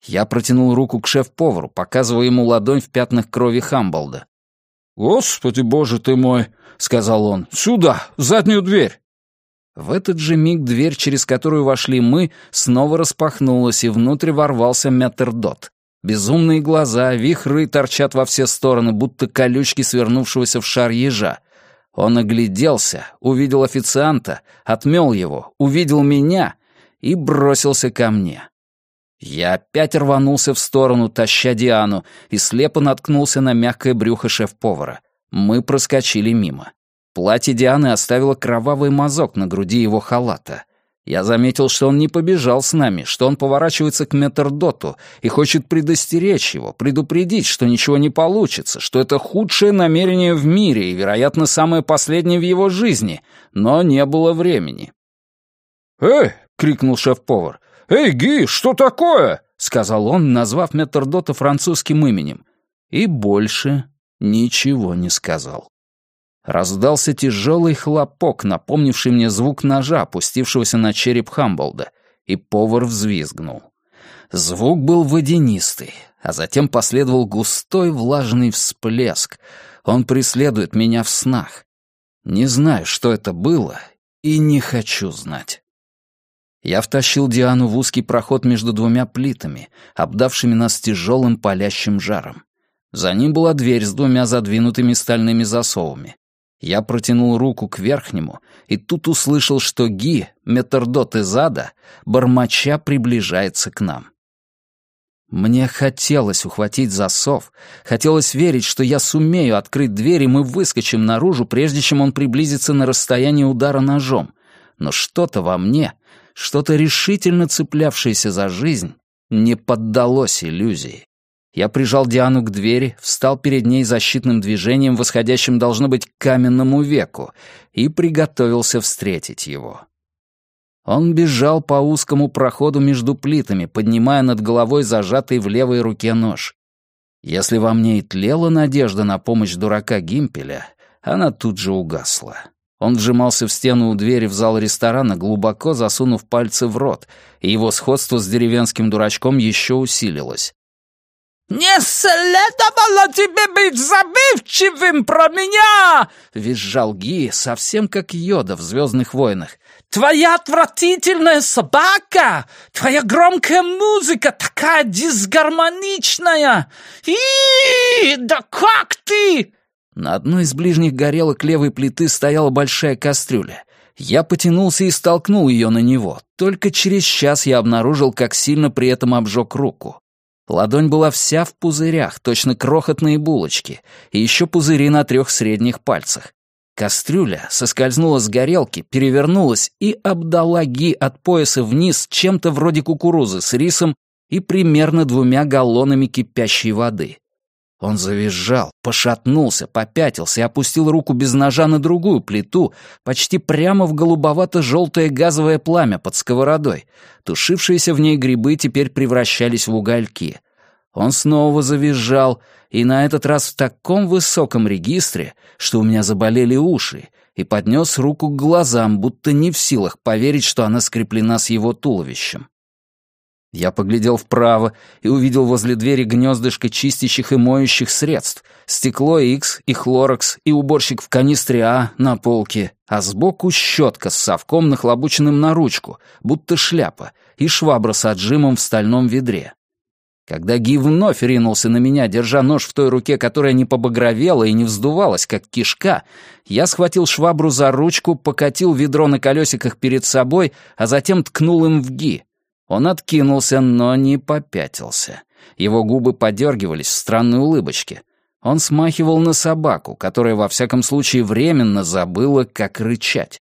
Я протянул руку к шеф-повару, показывая ему ладонь в пятнах крови Хамболда. «Господи, боже ты мой!» — сказал он. «Сюда, в заднюю дверь!» В этот же миг дверь, через которую вошли мы, снова распахнулась, и внутрь ворвался Меттердот. Безумные глаза, вихры торчат во все стороны, будто колючки свернувшегося в шар ежа. Он огляделся, увидел официанта, отмел его, увидел меня и бросился ко мне. Я опять рванулся в сторону, таща Диану, и слепо наткнулся на мягкое брюхо шеф-повара. Мы проскочили мимо. Платье Дианы оставило кровавый мазок на груди его халата. Я заметил, что он не побежал с нами, что он поворачивается к метрдоту и хочет предостеречь его, предупредить, что ничего не получится, что это худшее намерение в мире и, вероятно, самое последнее в его жизни, но не было времени. «Эй!» — крикнул шеф-повар. «Эй, Ги, что такое?» — сказал он, назвав метрдота французским именем. И больше ничего не сказал. Раздался тяжелый хлопок, напомнивший мне звук ножа, опустившегося на череп Хамболда, и повар взвизгнул. Звук был водянистый, а затем последовал густой влажный всплеск. Он преследует меня в снах. Не знаю, что это было, и не хочу знать. Я втащил Диану в узкий проход между двумя плитами, обдавшими нас тяжелым палящим жаром. За ним была дверь с двумя задвинутыми стальными засовами. Я протянул руку к верхнему, и тут услышал, что Ги, метрдот из ада, бормоча приближается к нам. Мне хотелось ухватить засов, хотелось верить, что я сумею открыть дверь, и мы выскочим наружу, прежде чем он приблизится на расстояние удара ножом. Но что-то во мне, что-то решительно цеплявшееся за жизнь, не поддалось иллюзии. Я прижал Диану к двери, встал перед ней защитным движением, восходящим, должно быть, к каменному веку, и приготовился встретить его. Он бежал по узкому проходу между плитами, поднимая над головой зажатый в левой руке нож. Если во мне и тлела надежда на помощь дурака Гимпеля, она тут же угасла. Он вжимался в стену у двери в зал ресторана, глубоко засунув пальцы в рот, и его сходство с деревенским дурачком еще усилилось. «Не следовало тебе быть забывчивым про меня!» — визжал Ги, совсем как Йода в «Звездных войнах». «Твоя отвратительная собака! Твоя громкая музыка такая дисгармоничная! И да как ты!» На одной из ближних горелок левой плиты стояла большая кастрюля. Я потянулся и столкнул ее на него. Только через час я обнаружил, как сильно при этом обжег руку. Ладонь была вся в пузырях, точно крохотные булочки, и еще пузыри на трех средних пальцах. Кастрюля соскользнула с горелки, перевернулась и обдала Ги от пояса вниз чем-то вроде кукурузы с рисом и примерно двумя галлонами кипящей воды. Он завизжал, пошатнулся, попятился и опустил руку без ножа на другую плиту, почти прямо в голубовато-желтое газовое пламя под сковородой. Тушившиеся в ней грибы теперь превращались в угольки. Он снова завизжал, и на этот раз в таком высоком регистре, что у меня заболели уши, и поднес руку к глазам, будто не в силах поверить, что она скреплена с его туловищем. Я поглядел вправо и увидел возле двери гнездышко чистящих и моющих средств, стекло X и хлорокс, и уборщик в канистре А на полке, а сбоку щетка с совком, нахлобученным на ручку, будто шляпа, и швабра с отжимом в стальном ведре. Когда Ги вновь ринулся на меня, держа нож в той руке, которая не побагровела и не вздувалась, как кишка, я схватил швабру за ручку, покатил ведро на колесиках перед собой, а затем ткнул им в Ги. Он откинулся, но не попятился. Его губы подергивались в странной улыбочке. Он смахивал на собаку, которая во всяком случае временно забыла, как рычать.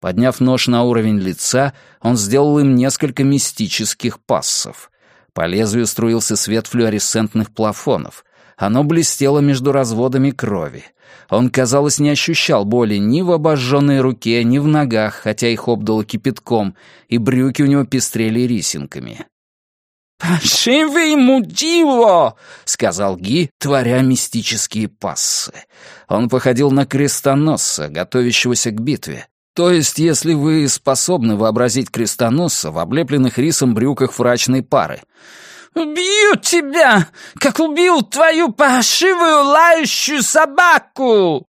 Подняв нож на уровень лица, он сделал им несколько мистических пассов. По лезвию струился свет флуоресцентных плафонов. Оно блестело между разводами крови. Он, казалось, не ощущал боли ни в обожженной руке, ни в ногах, хотя их обдало кипятком, и брюки у него пестрели рисинками. «Пошивый мудило!» — сказал Ги, творя мистические пассы. Он походил на крестоносца, готовящегося к битве. То есть, если вы способны вообразить крестоносца в облепленных рисом брюках фрачной пары. «Убью тебя, как убил твою пошивую лающую собаку!»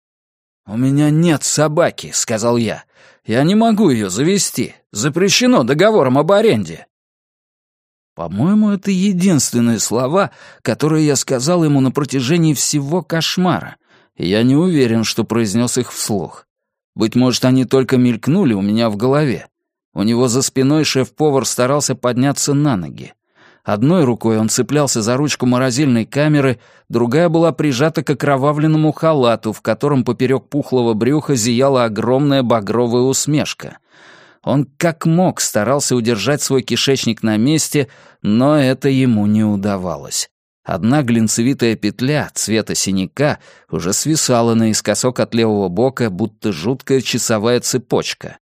«У меня нет собаки», — сказал я. «Я не могу ее завести. Запрещено договором об аренде». По-моему, это единственные слова, которые я сказал ему на протяжении всего кошмара, я не уверен, что произнес их вслух. Быть может, они только мелькнули у меня в голове. У него за спиной шеф-повар старался подняться на ноги. Одной рукой он цеплялся за ручку морозильной камеры, другая была прижата к окровавленному халату, в котором поперек пухлого брюха зияла огромная багровая усмешка. Он как мог старался удержать свой кишечник на месте, но это ему не удавалось. Одна глинцевитая петля цвета синяка уже свисала наискосок от левого бока, будто жуткая часовая цепочка.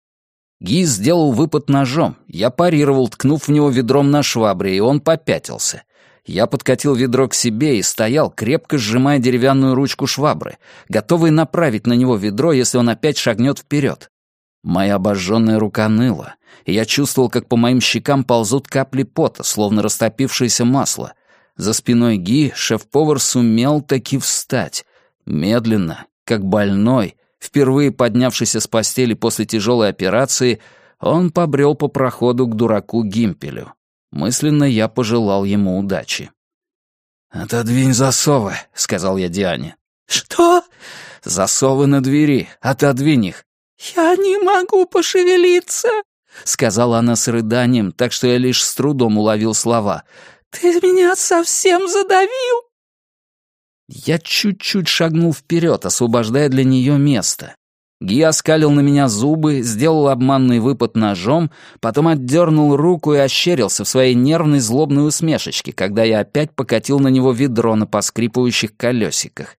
Ги сделал выпад ножом. Я парировал, ткнув в него ведром на швабре, и он попятился. Я подкатил ведро к себе и стоял, крепко сжимая деревянную ручку швабры, готовый направить на него ведро, если он опять шагнет вперед. Моя обожженная рука ныла, и я чувствовал, как по моим щекам ползут капли пота, словно растопившееся масло. За спиной Ги шеф-повар сумел таки встать. Медленно, как больной, впервые поднявшийся с постели после тяжелой операции, он побрел по проходу к дураку Гимпелю. Мысленно я пожелал ему удачи. «Отодвинь засовы», — сказал я Диане. «Что?» «Засовы на двери. Отодвинь их». «Я не могу пошевелиться», — сказала она с рыданием, так что я лишь с трудом уловил слова. «Ты меня совсем задавил?» Я чуть-чуть шагнул вперед, освобождая для нее место. Ги оскалил на меня зубы, сделал обманный выпад ножом, потом отдернул руку и ощерился в своей нервной злобной усмешечке, когда я опять покатил на него ведро на поскрипывающих колесиках.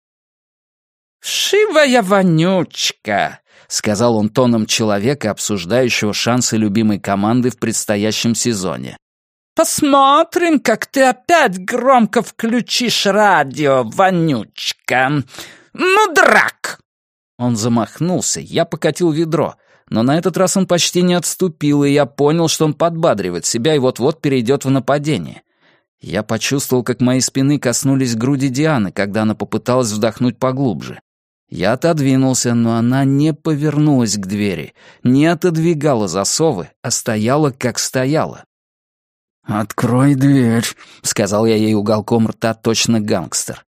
«Шивая вонючка!» — сказал он тоном человека, обсуждающего шансы любимой команды в предстоящем сезоне. Посмотрим, как ты опять громко включишь радио, вонючка. Ну, драк!» Он замахнулся, я покатил ведро, но на этот раз он почти не отступил, и я понял, что он подбадривает себя и вот-вот перейдет в нападение. Я почувствовал, как мои спины коснулись груди Дианы, когда она попыталась вдохнуть поглубже. Я отодвинулся, но она не повернулась к двери, не отодвигала засовы, а стояла, как стояла. «Открой дверь», — сказал я ей уголком рта точно гангстер.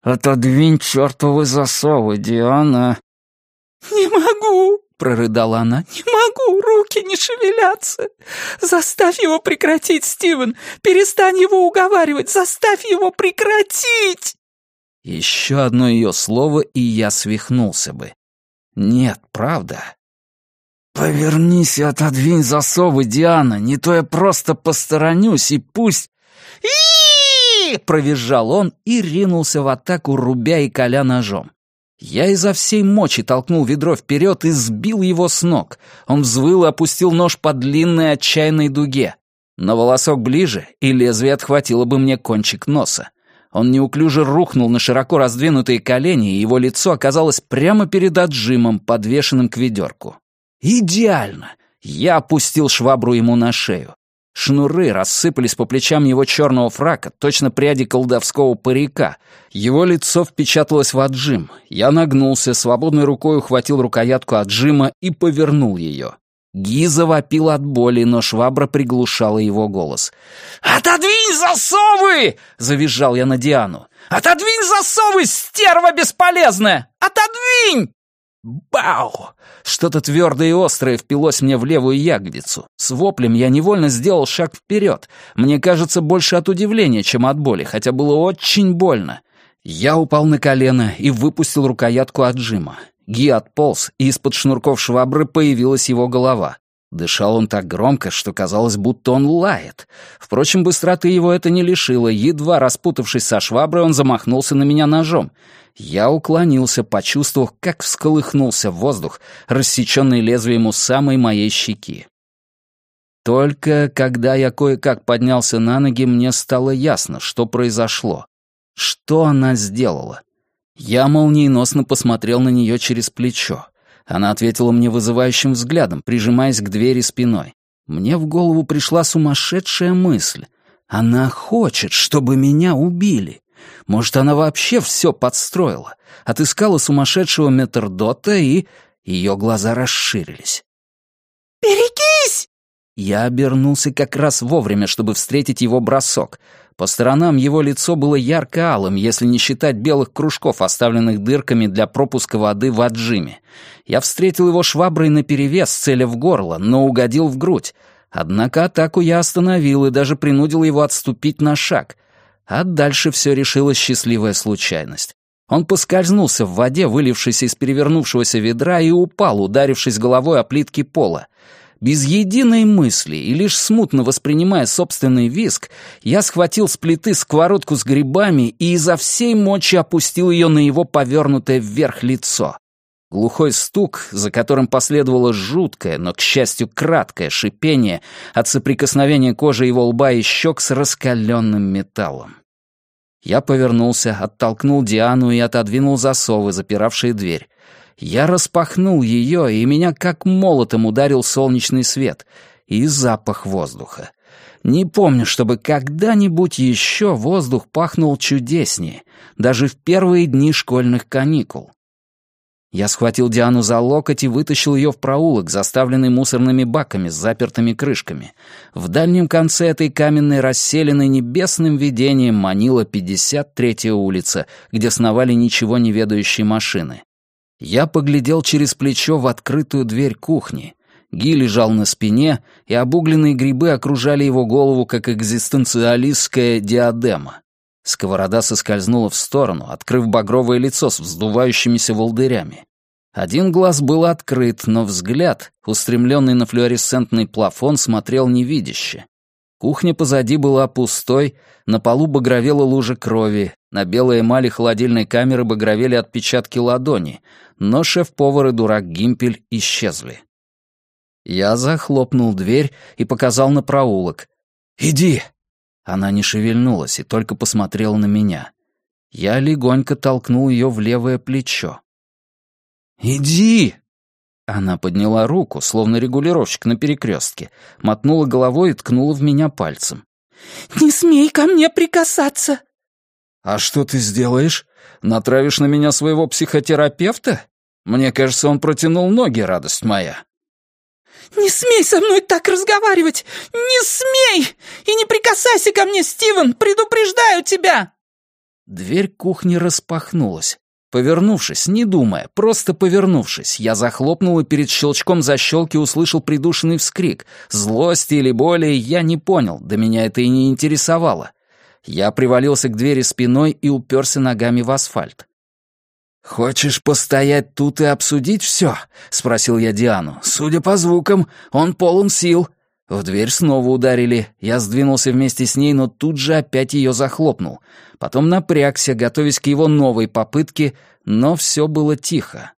«Отодвинь чертовы засовы, Диана». «Не могу», — прорыдала она. «Не могу, руки не шевелятся. Заставь его прекратить, Стивен. Перестань его уговаривать. Заставь его прекратить!» Еще одно ее слово, и я свихнулся бы. Нет, правда, «Повернись и отодвинь засовы, Диана, не то я просто посторонюсь, и пусть...» и провизжал он и ринулся в атаку, рубя и коля ножом. Я изо всей мочи толкнул ведро вперед и сбил его с ног. Он взвыл и опустил нож по длинной отчаянной дуге. На волосок ближе, и лезвие отхватило бы мне кончик носа. Он неуклюже рухнул на широко раздвинутые колени, и его лицо оказалось прямо перед отжимом, подвешенным к ведерку. Идеально! Я опустил швабру ему на шею. Шнуры рассыпались по плечам его черного фрака, точно пряди колдовского парика. Его лицо впечаталось в отжим. Я нагнулся, свободной рукой ухватил рукоятку отжима и повернул ее. Гиза вопил от боли, но швабра приглушала его голос. «Отодвинь засовы!» — завизжал я на Диану. «Отодвинь засовы, стерва бесполезная! Отодвинь!» Бау! Что-то твердое и острое впилось мне в левую ягодицу. С воплем я невольно сделал шаг вперед. Мне кажется, больше от удивления, чем от боли, хотя было очень больно. Я упал на колено и выпустил рукоятку отжима. Ги отполз, и из-под шнурков швабры появилась его голова. Дышал он так громко, что казалось, будто он лает. Впрочем, быстроты его это не лишило. Едва распутавшись со шваброй, он замахнулся на меня ножом. Я уклонился, почувствовав, как всколыхнулся воздух, рассеченный лезвием у самой моей щеки. Только когда я кое-как поднялся на ноги, мне стало ясно, что произошло. Что она сделала? Я молниеносно посмотрел на нее через плечо. Она ответила мне вызывающим взглядом, прижимаясь к двери спиной. Мне в голову пришла сумасшедшая мысль. Она хочет, чтобы меня убили. Может, она вообще все подстроила. Отыскала сумасшедшего метрдота и... Ее глаза расширились. «Берегись!» Я обернулся как раз вовремя, чтобы встретить его бросок. По сторонам его лицо было ярко-алым, если не считать белых кружков, оставленных дырками для пропуска воды в отжиме. Я встретил его шваброй наперевес, целя в горло, но угодил в грудь. Однако атаку я остановил и даже принудил его отступить на шаг. А дальше все решила счастливая случайность. Он поскользнулся в воде, вылившейся из перевернувшегося ведра, и упал, ударившись головой о плитки пола. Без единой мысли и лишь смутно воспринимая собственный виск, я схватил с плиты сковородку с грибами и изо всей мочи опустил ее на его повернутое вверх лицо. Глухой стук, за которым последовало жуткое, но, к счастью, краткое шипение от соприкосновения кожи его лба и щек с раскаленным металлом. Я повернулся, оттолкнул Диану и отодвинул засовы, запиравшие дверь. Я распахнул ее, и меня как молотом ударил солнечный свет и запах воздуха. Не помню, чтобы когда-нибудь еще воздух пахнул чудеснее, даже в первые дни школьных каникул. Я схватил Диану за локоть и вытащил ее в проулок, заставленный мусорными баками с запертыми крышками. В дальнем конце этой каменной расселенной небесным видением манила 53-я улица, где сновали ничего не ведающие машины. Я поглядел через плечо в открытую дверь кухни. Ги лежал на спине, и обугленные грибы окружали его голову, как экзистенциалистская диадема. Сковорода соскользнула в сторону, открыв багровое лицо с вздувающимися волдырями. Один глаз был открыт, но взгляд, устремленный на флуоресцентный плафон, смотрел невидяще. Кухня позади была пустой, на полу багровела лужа крови, на белой эмали холодильной камеры багровели отпечатки ладони, но шеф-повар и дурак Гимпель исчезли. Я захлопнул дверь и показал на проулок. «Иди!» Она не шевельнулась и только посмотрела на меня. Я легонько толкнул ее в левое плечо. «Иди!» Она подняла руку, словно регулировщик на перекрестке, мотнула головой и ткнула в меня пальцем. «Не смей ко мне прикасаться!» «А что ты сделаешь? Натравишь на меня своего психотерапевта? Мне кажется, он протянул ноги, радость моя». «Не смей со мной так разговаривать! Не смей! И не прикасайся ко мне, Стивен! Предупреждаю тебя!» Дверь кухни распахнулась. Повернувшись, не думая, просто повернувшись, я захлопнул и перед щелчком защелки услышал придушенный вскрик. Злости или боли я не понял, да меня это и не интересовало. Я привалился к двери спиной и уперся ногами в асфальт. «Хочешь постоять тут и обсудить все?» — спросил я Диану. «Судя по звукам, он полон сил». В дверь снова ударили. Я сдвинулся вместе с ней, но тут же опять ее захлопнул. Потом напрягся, готовясь к его новой попытке, но все было тихо.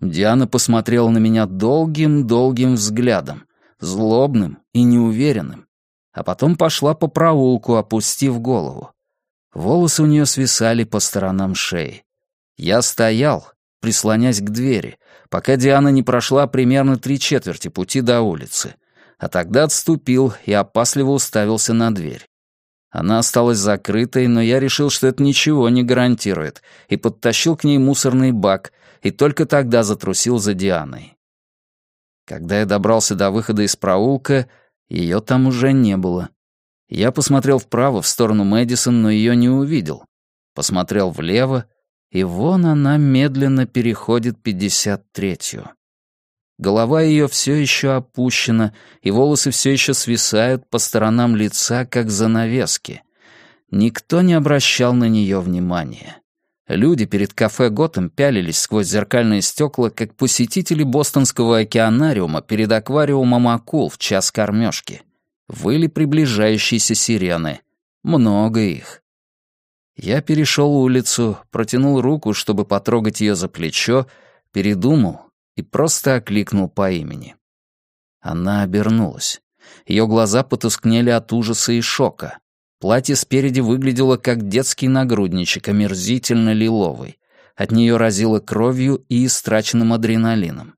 Диана посмотрела на меня долгим-долгим взглядом, злобным и неуверенным, а потом пошла по проулку, опустив голову. Волосы у нее свисали по сторонам шеи. Я стоял, прислонясь к двери, пока Диана не прошла примерно три четверти пути до улицы — а тогда отступил и опасливо уставился на дверь. Она осталась закрытой, но я решил, что это ничего не гарантирует, и подтащил к ней мусорный бак, и только тогда затрусил за Дианой. Когда я добрался до выхода из проулка, ее там уже не было. Я посмотрел вправо, в сторону Мэдисон, но ее не увидел. Посмотрел влево, и вон она медленно переходит 53-ю. Голова ее все еще опущена, и волосы все еще свисают по сторонам лица, как занавески. Никто не обращал на нее внимания. Люди перед кафе «Готэм» пялились сквозь зеркальные стекла, как посетители бостонского океанариума перед аквариумом акул в час кормежки. Выли приближающиеся сирены. Много их. Я перешел улицу, протянул руку, чтобы потрогать ее за плечо, передумал и просто окликнул по имени. Она обернулась. Ее глаза потускнели от ужаса и шока. Платье спереди выглядело как детский нагрудничек, омерзительно лиловый. От нее разило кровью и истраченным адреналином.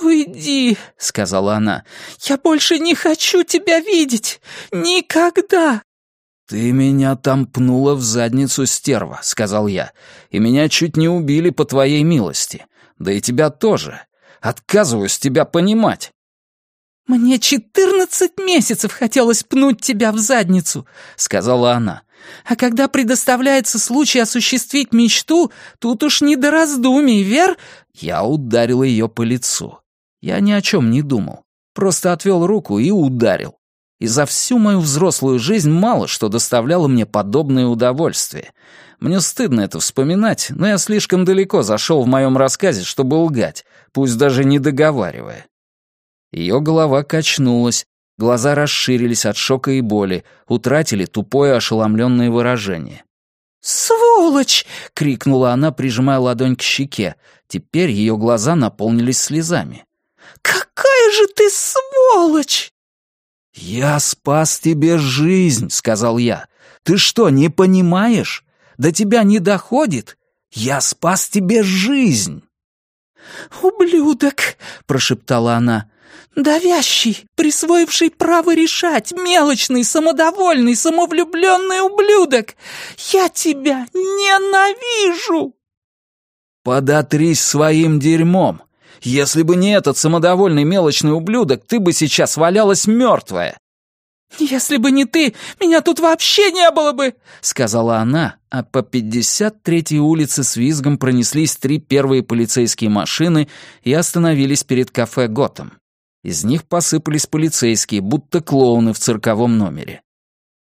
«Уйди», — сказала она. «Я больше не хочу тебя видеть. Никогда». «Ты меня там пнула в задницу, стерва», — сказал я. «И меня чуть не убили по твоей милости. Да и тебя тоже. Отказываюсь тебя понимать». «Мне четырнадцать месяцев хотелось пнуть тебя в задницу», — сказала она. «А когда предоставляется случай осуществить мечту, тут уж не до раздумий, вер...» Я ударил ее по лицу. Я ни о чем не думал. Просто отвел руку и ударил. И за всю мою взрослую жизнь мало что доставляло мне подобное удовольствие. Мне стыдно это вспоминать, но я слишком далеко зашел в моем рассказе, чтобы лгать, пусть даже не договаривая. Ее голова качнулась, глаза расширились от шока и боли, утратили тупое ошеломленное выражение. «Сволочь!» — крикнула она, прижимая ладонь к щеке. Теперь ее глаза наполнились слезами. «Какая же ты сволочь!» «Я спас тебе жизнь», — сказал я. «Ты что, не понимаешь? До тебя не доходит? Я спас тебе жизнь!» «Ублюдок!» — прошептала она. Давящий, присвоивший право решать, мелочный, самодовольный, самовлюбленный ублюдок! Я тебя ненавижу!» «Подотрись своим дерьмом! Если бы не этот самодовольный мелочный ублюдок, ты бы сейчас валялась мертвая!» «Если бы не ты, меня тут вообще не было бы!» — сказала она, а по 53-й улице с визгом пронеслись три первые полицейские машины и остановились перед кафе «Готэм». Из них посыпались полицейские, будто клоуны в цирковом номере.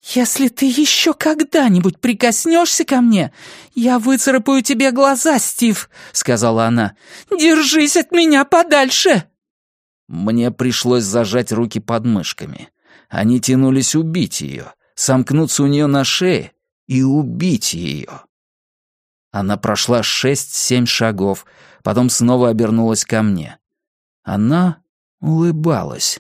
«Если ты еще когда-нибудь прикоснешься ко мне, я выцарапаю тебе глаза, Стив», — сказала она. «Держись от меня подальше!» Мне пришлось зажать руки под мышками. Они тянулись убить ее, сомкнуться у нее на шее и убить ее. Она прошла шесть-семь шагов, потом снова обернулась ко мне. Она улыбалась.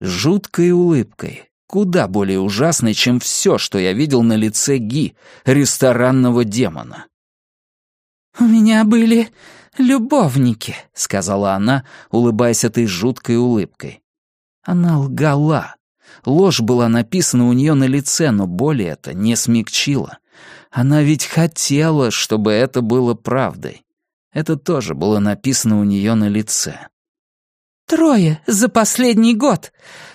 Жуткой улыбкой, куда более ужасной, чем все, что я видел на лице Ги, ресторанного демона. «У меня были любовники», — сказала она, улыбаясь этой жуткой улыбкой. Она лгала. Ложь была написана у нее на лице, но боли это не смягчило. Она ведь хотела, чтобы это было правдой. Это тоже было написано у нее на лице. Трое за последний год.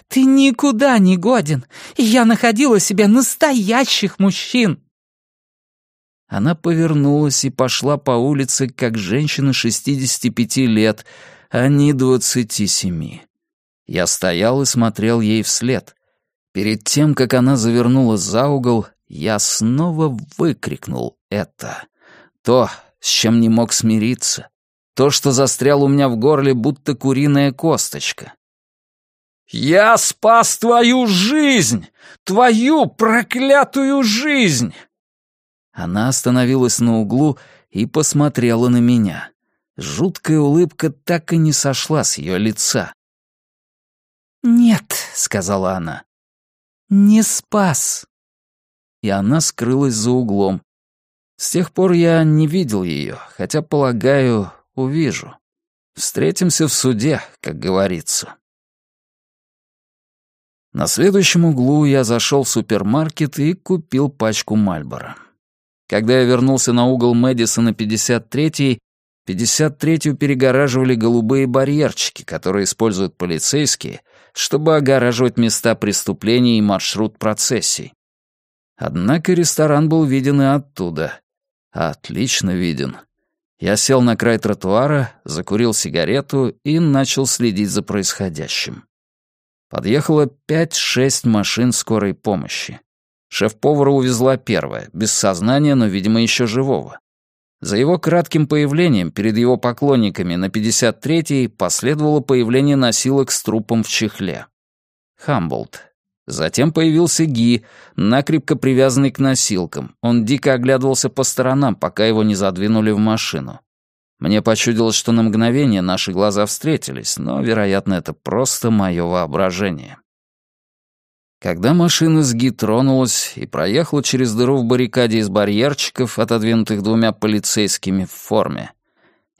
Ты никуда не годен. Я находила себе настоящих мужчин. Она повернулась и пошла по улице, как женщина 65 лет, а не 27. Я стоял и смотрел ей вслед. Перед тем, как она завернула за угол, я снова выкрикнул это. То, с чем не мог смириться. То, что застряло у меня в горле, будто куриная косточка. «Я спас твою жизнь! Твою проклятую жизнь!» Она остановилась на углу и посмотрела на меня. Жуткая улыбка так и не сошла с ее лица. «Нет», — сказала она, — «не спас». И она скрылась за углом. С тех пор я не видел ее, хотя, полагаю, Увижу. Встретимся в суде, как говорится. На следующем углу я зашел в супермаркет и купил пачку Мальбора. Когда я вернулся на угол Мэдисона 53-й, 53-ю перегораживали голубые барьерчики, которые используют полицейские, чтобы огораживать места преступлений и маршрут процессий. Однако ресторан был виден и оттуда. Отлично виден. Я сел на край тротуара, закурил сигарету и начал следить за происходящим. Подъехало пять-шесть машин скорой помощи. Шеф-повара увезла первая, без сознания, но, видимо, еще живого. За его кратким появлением перед его поклонниками на 53-й последовало появление носилок с трупом в чехле. Хамболт. Затем появился Ги, накрепко привязанный к носилкам. Он дико оглядывался по сторонам, пока его не задвинули в машину. Мне почудилось, что на мгновение наши глаза встретились, но, вероятно, это просто мое воображение. Когда машина с Ги тронулась и проехала через дыру в баррикаде из барьерчиков, отодвинутых двумя полицейскими в форме,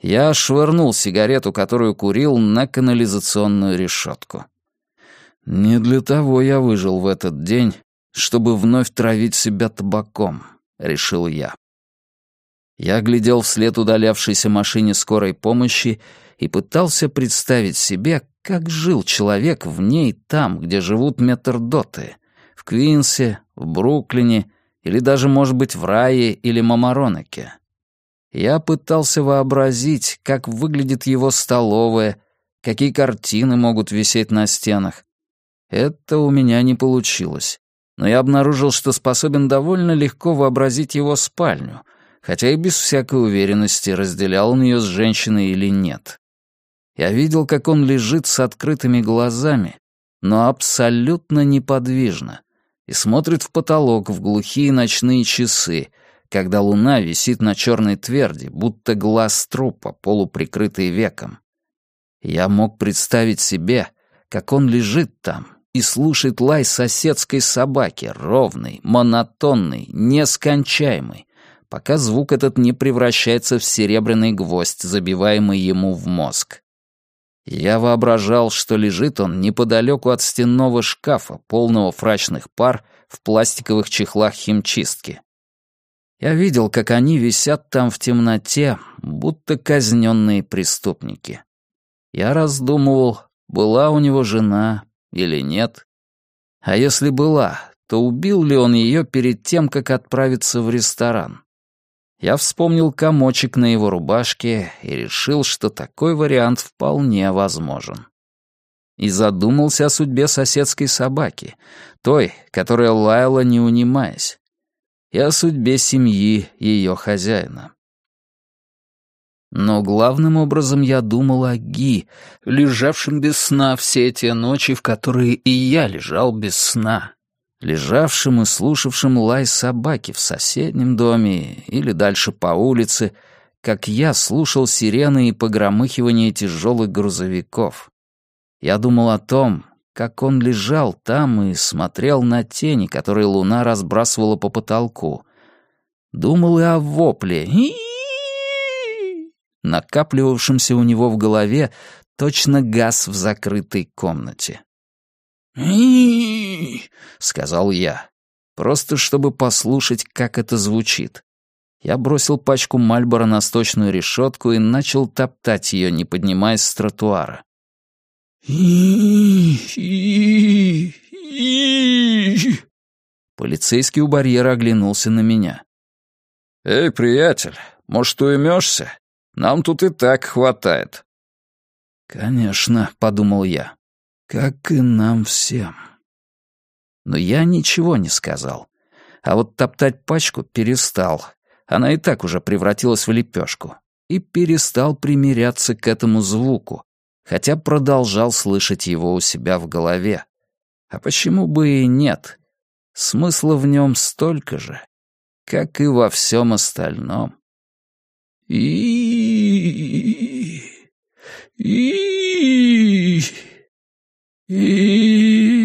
я швырнул сигарету, которую курил, на канализационную решетку. Не для того я выжил в этот день, чтобы вновь травить себя табаком, решил я. Я глядел вслед удалявшейся машине скорой помощи и пытался представить себе, как жил человек в ней там, где живут метрдоты, в Квинсе, в Бруклине или даже, может быть, в Рае или Мамаронеке. Я пытался вообразить, как выглядит его столовая, какие картины могут висеть на стенах. Это у меня не получилось. Но я обнаружил, что способен довольно легко вообразить его спальню, хотя и без всякой уверенности, разделял он ее с женщиной или нет. Я видел, как он лежит с открытыми глазами, но абсолютно неподвижно, и смотрит в потолок в глухие ночные часы, когда луна висит на черной тверди, будто глаз трупа, полуприкрытый веком. Я мог представить себе, как он лежит там и слушает лай соседской собаки, ровный, монотонный, нескончаемый, пока звук этот не превращается в серебряный гвоздь, забиваемый ему в мозг. Я воображал, что лежит он неподалеку от стенного шкафа, полного фрачных пар в пластиковых чехлах химчистки. Я видел, как они висят там в темноте, будто казненные преступники. Я раздумывал, была у него жена или нет. А если была, то убил ли он ее перед тем, как отправиться в ресторан? Я вспомнил комочек на его рубашке и решил, что такой вариант вполне возможен. И задумался о судьбе соседской собаки, той, которая лаяла, не унимаясь, и о судьбе семьи ее хозяина. Но главным образом я думал о Ги, лежавшем без сна все те ночи, в которые и я лежал без сна лежавшим и слушавшим лай собаки в соседнем доме или дальше по улице, как я слушал сирены и погромыхивание тяжелых грузовиков. Я думал о том, как он лежал там и смотрел на тени, которые луна разбрасывала по потолку. Думал и о вопле, накапливавшемся у него в голове, точно газ в закрытой комнате сказал я, просто чтобы послушать, как это звучит. Я бросил пачку Мальбора на сточную решетку и начал топтать ее, не поднимаясь с тротуара. Полицейский у барьера оглянулся на меня. «Эй, приятель, может, уймешься? Нам тут и так хватает». «Конечно», — подумал я как и нам всем. Но я ничего не сказал. А вот топтать пачку перестал. Она и так уже превратилась в лепешку. И перестал примиряться к этому звуку, хотя продолжал слышать его у себя в голове. А почему бы и нет? Смысла в нем столько же, как и во всем остальном. И... И... И...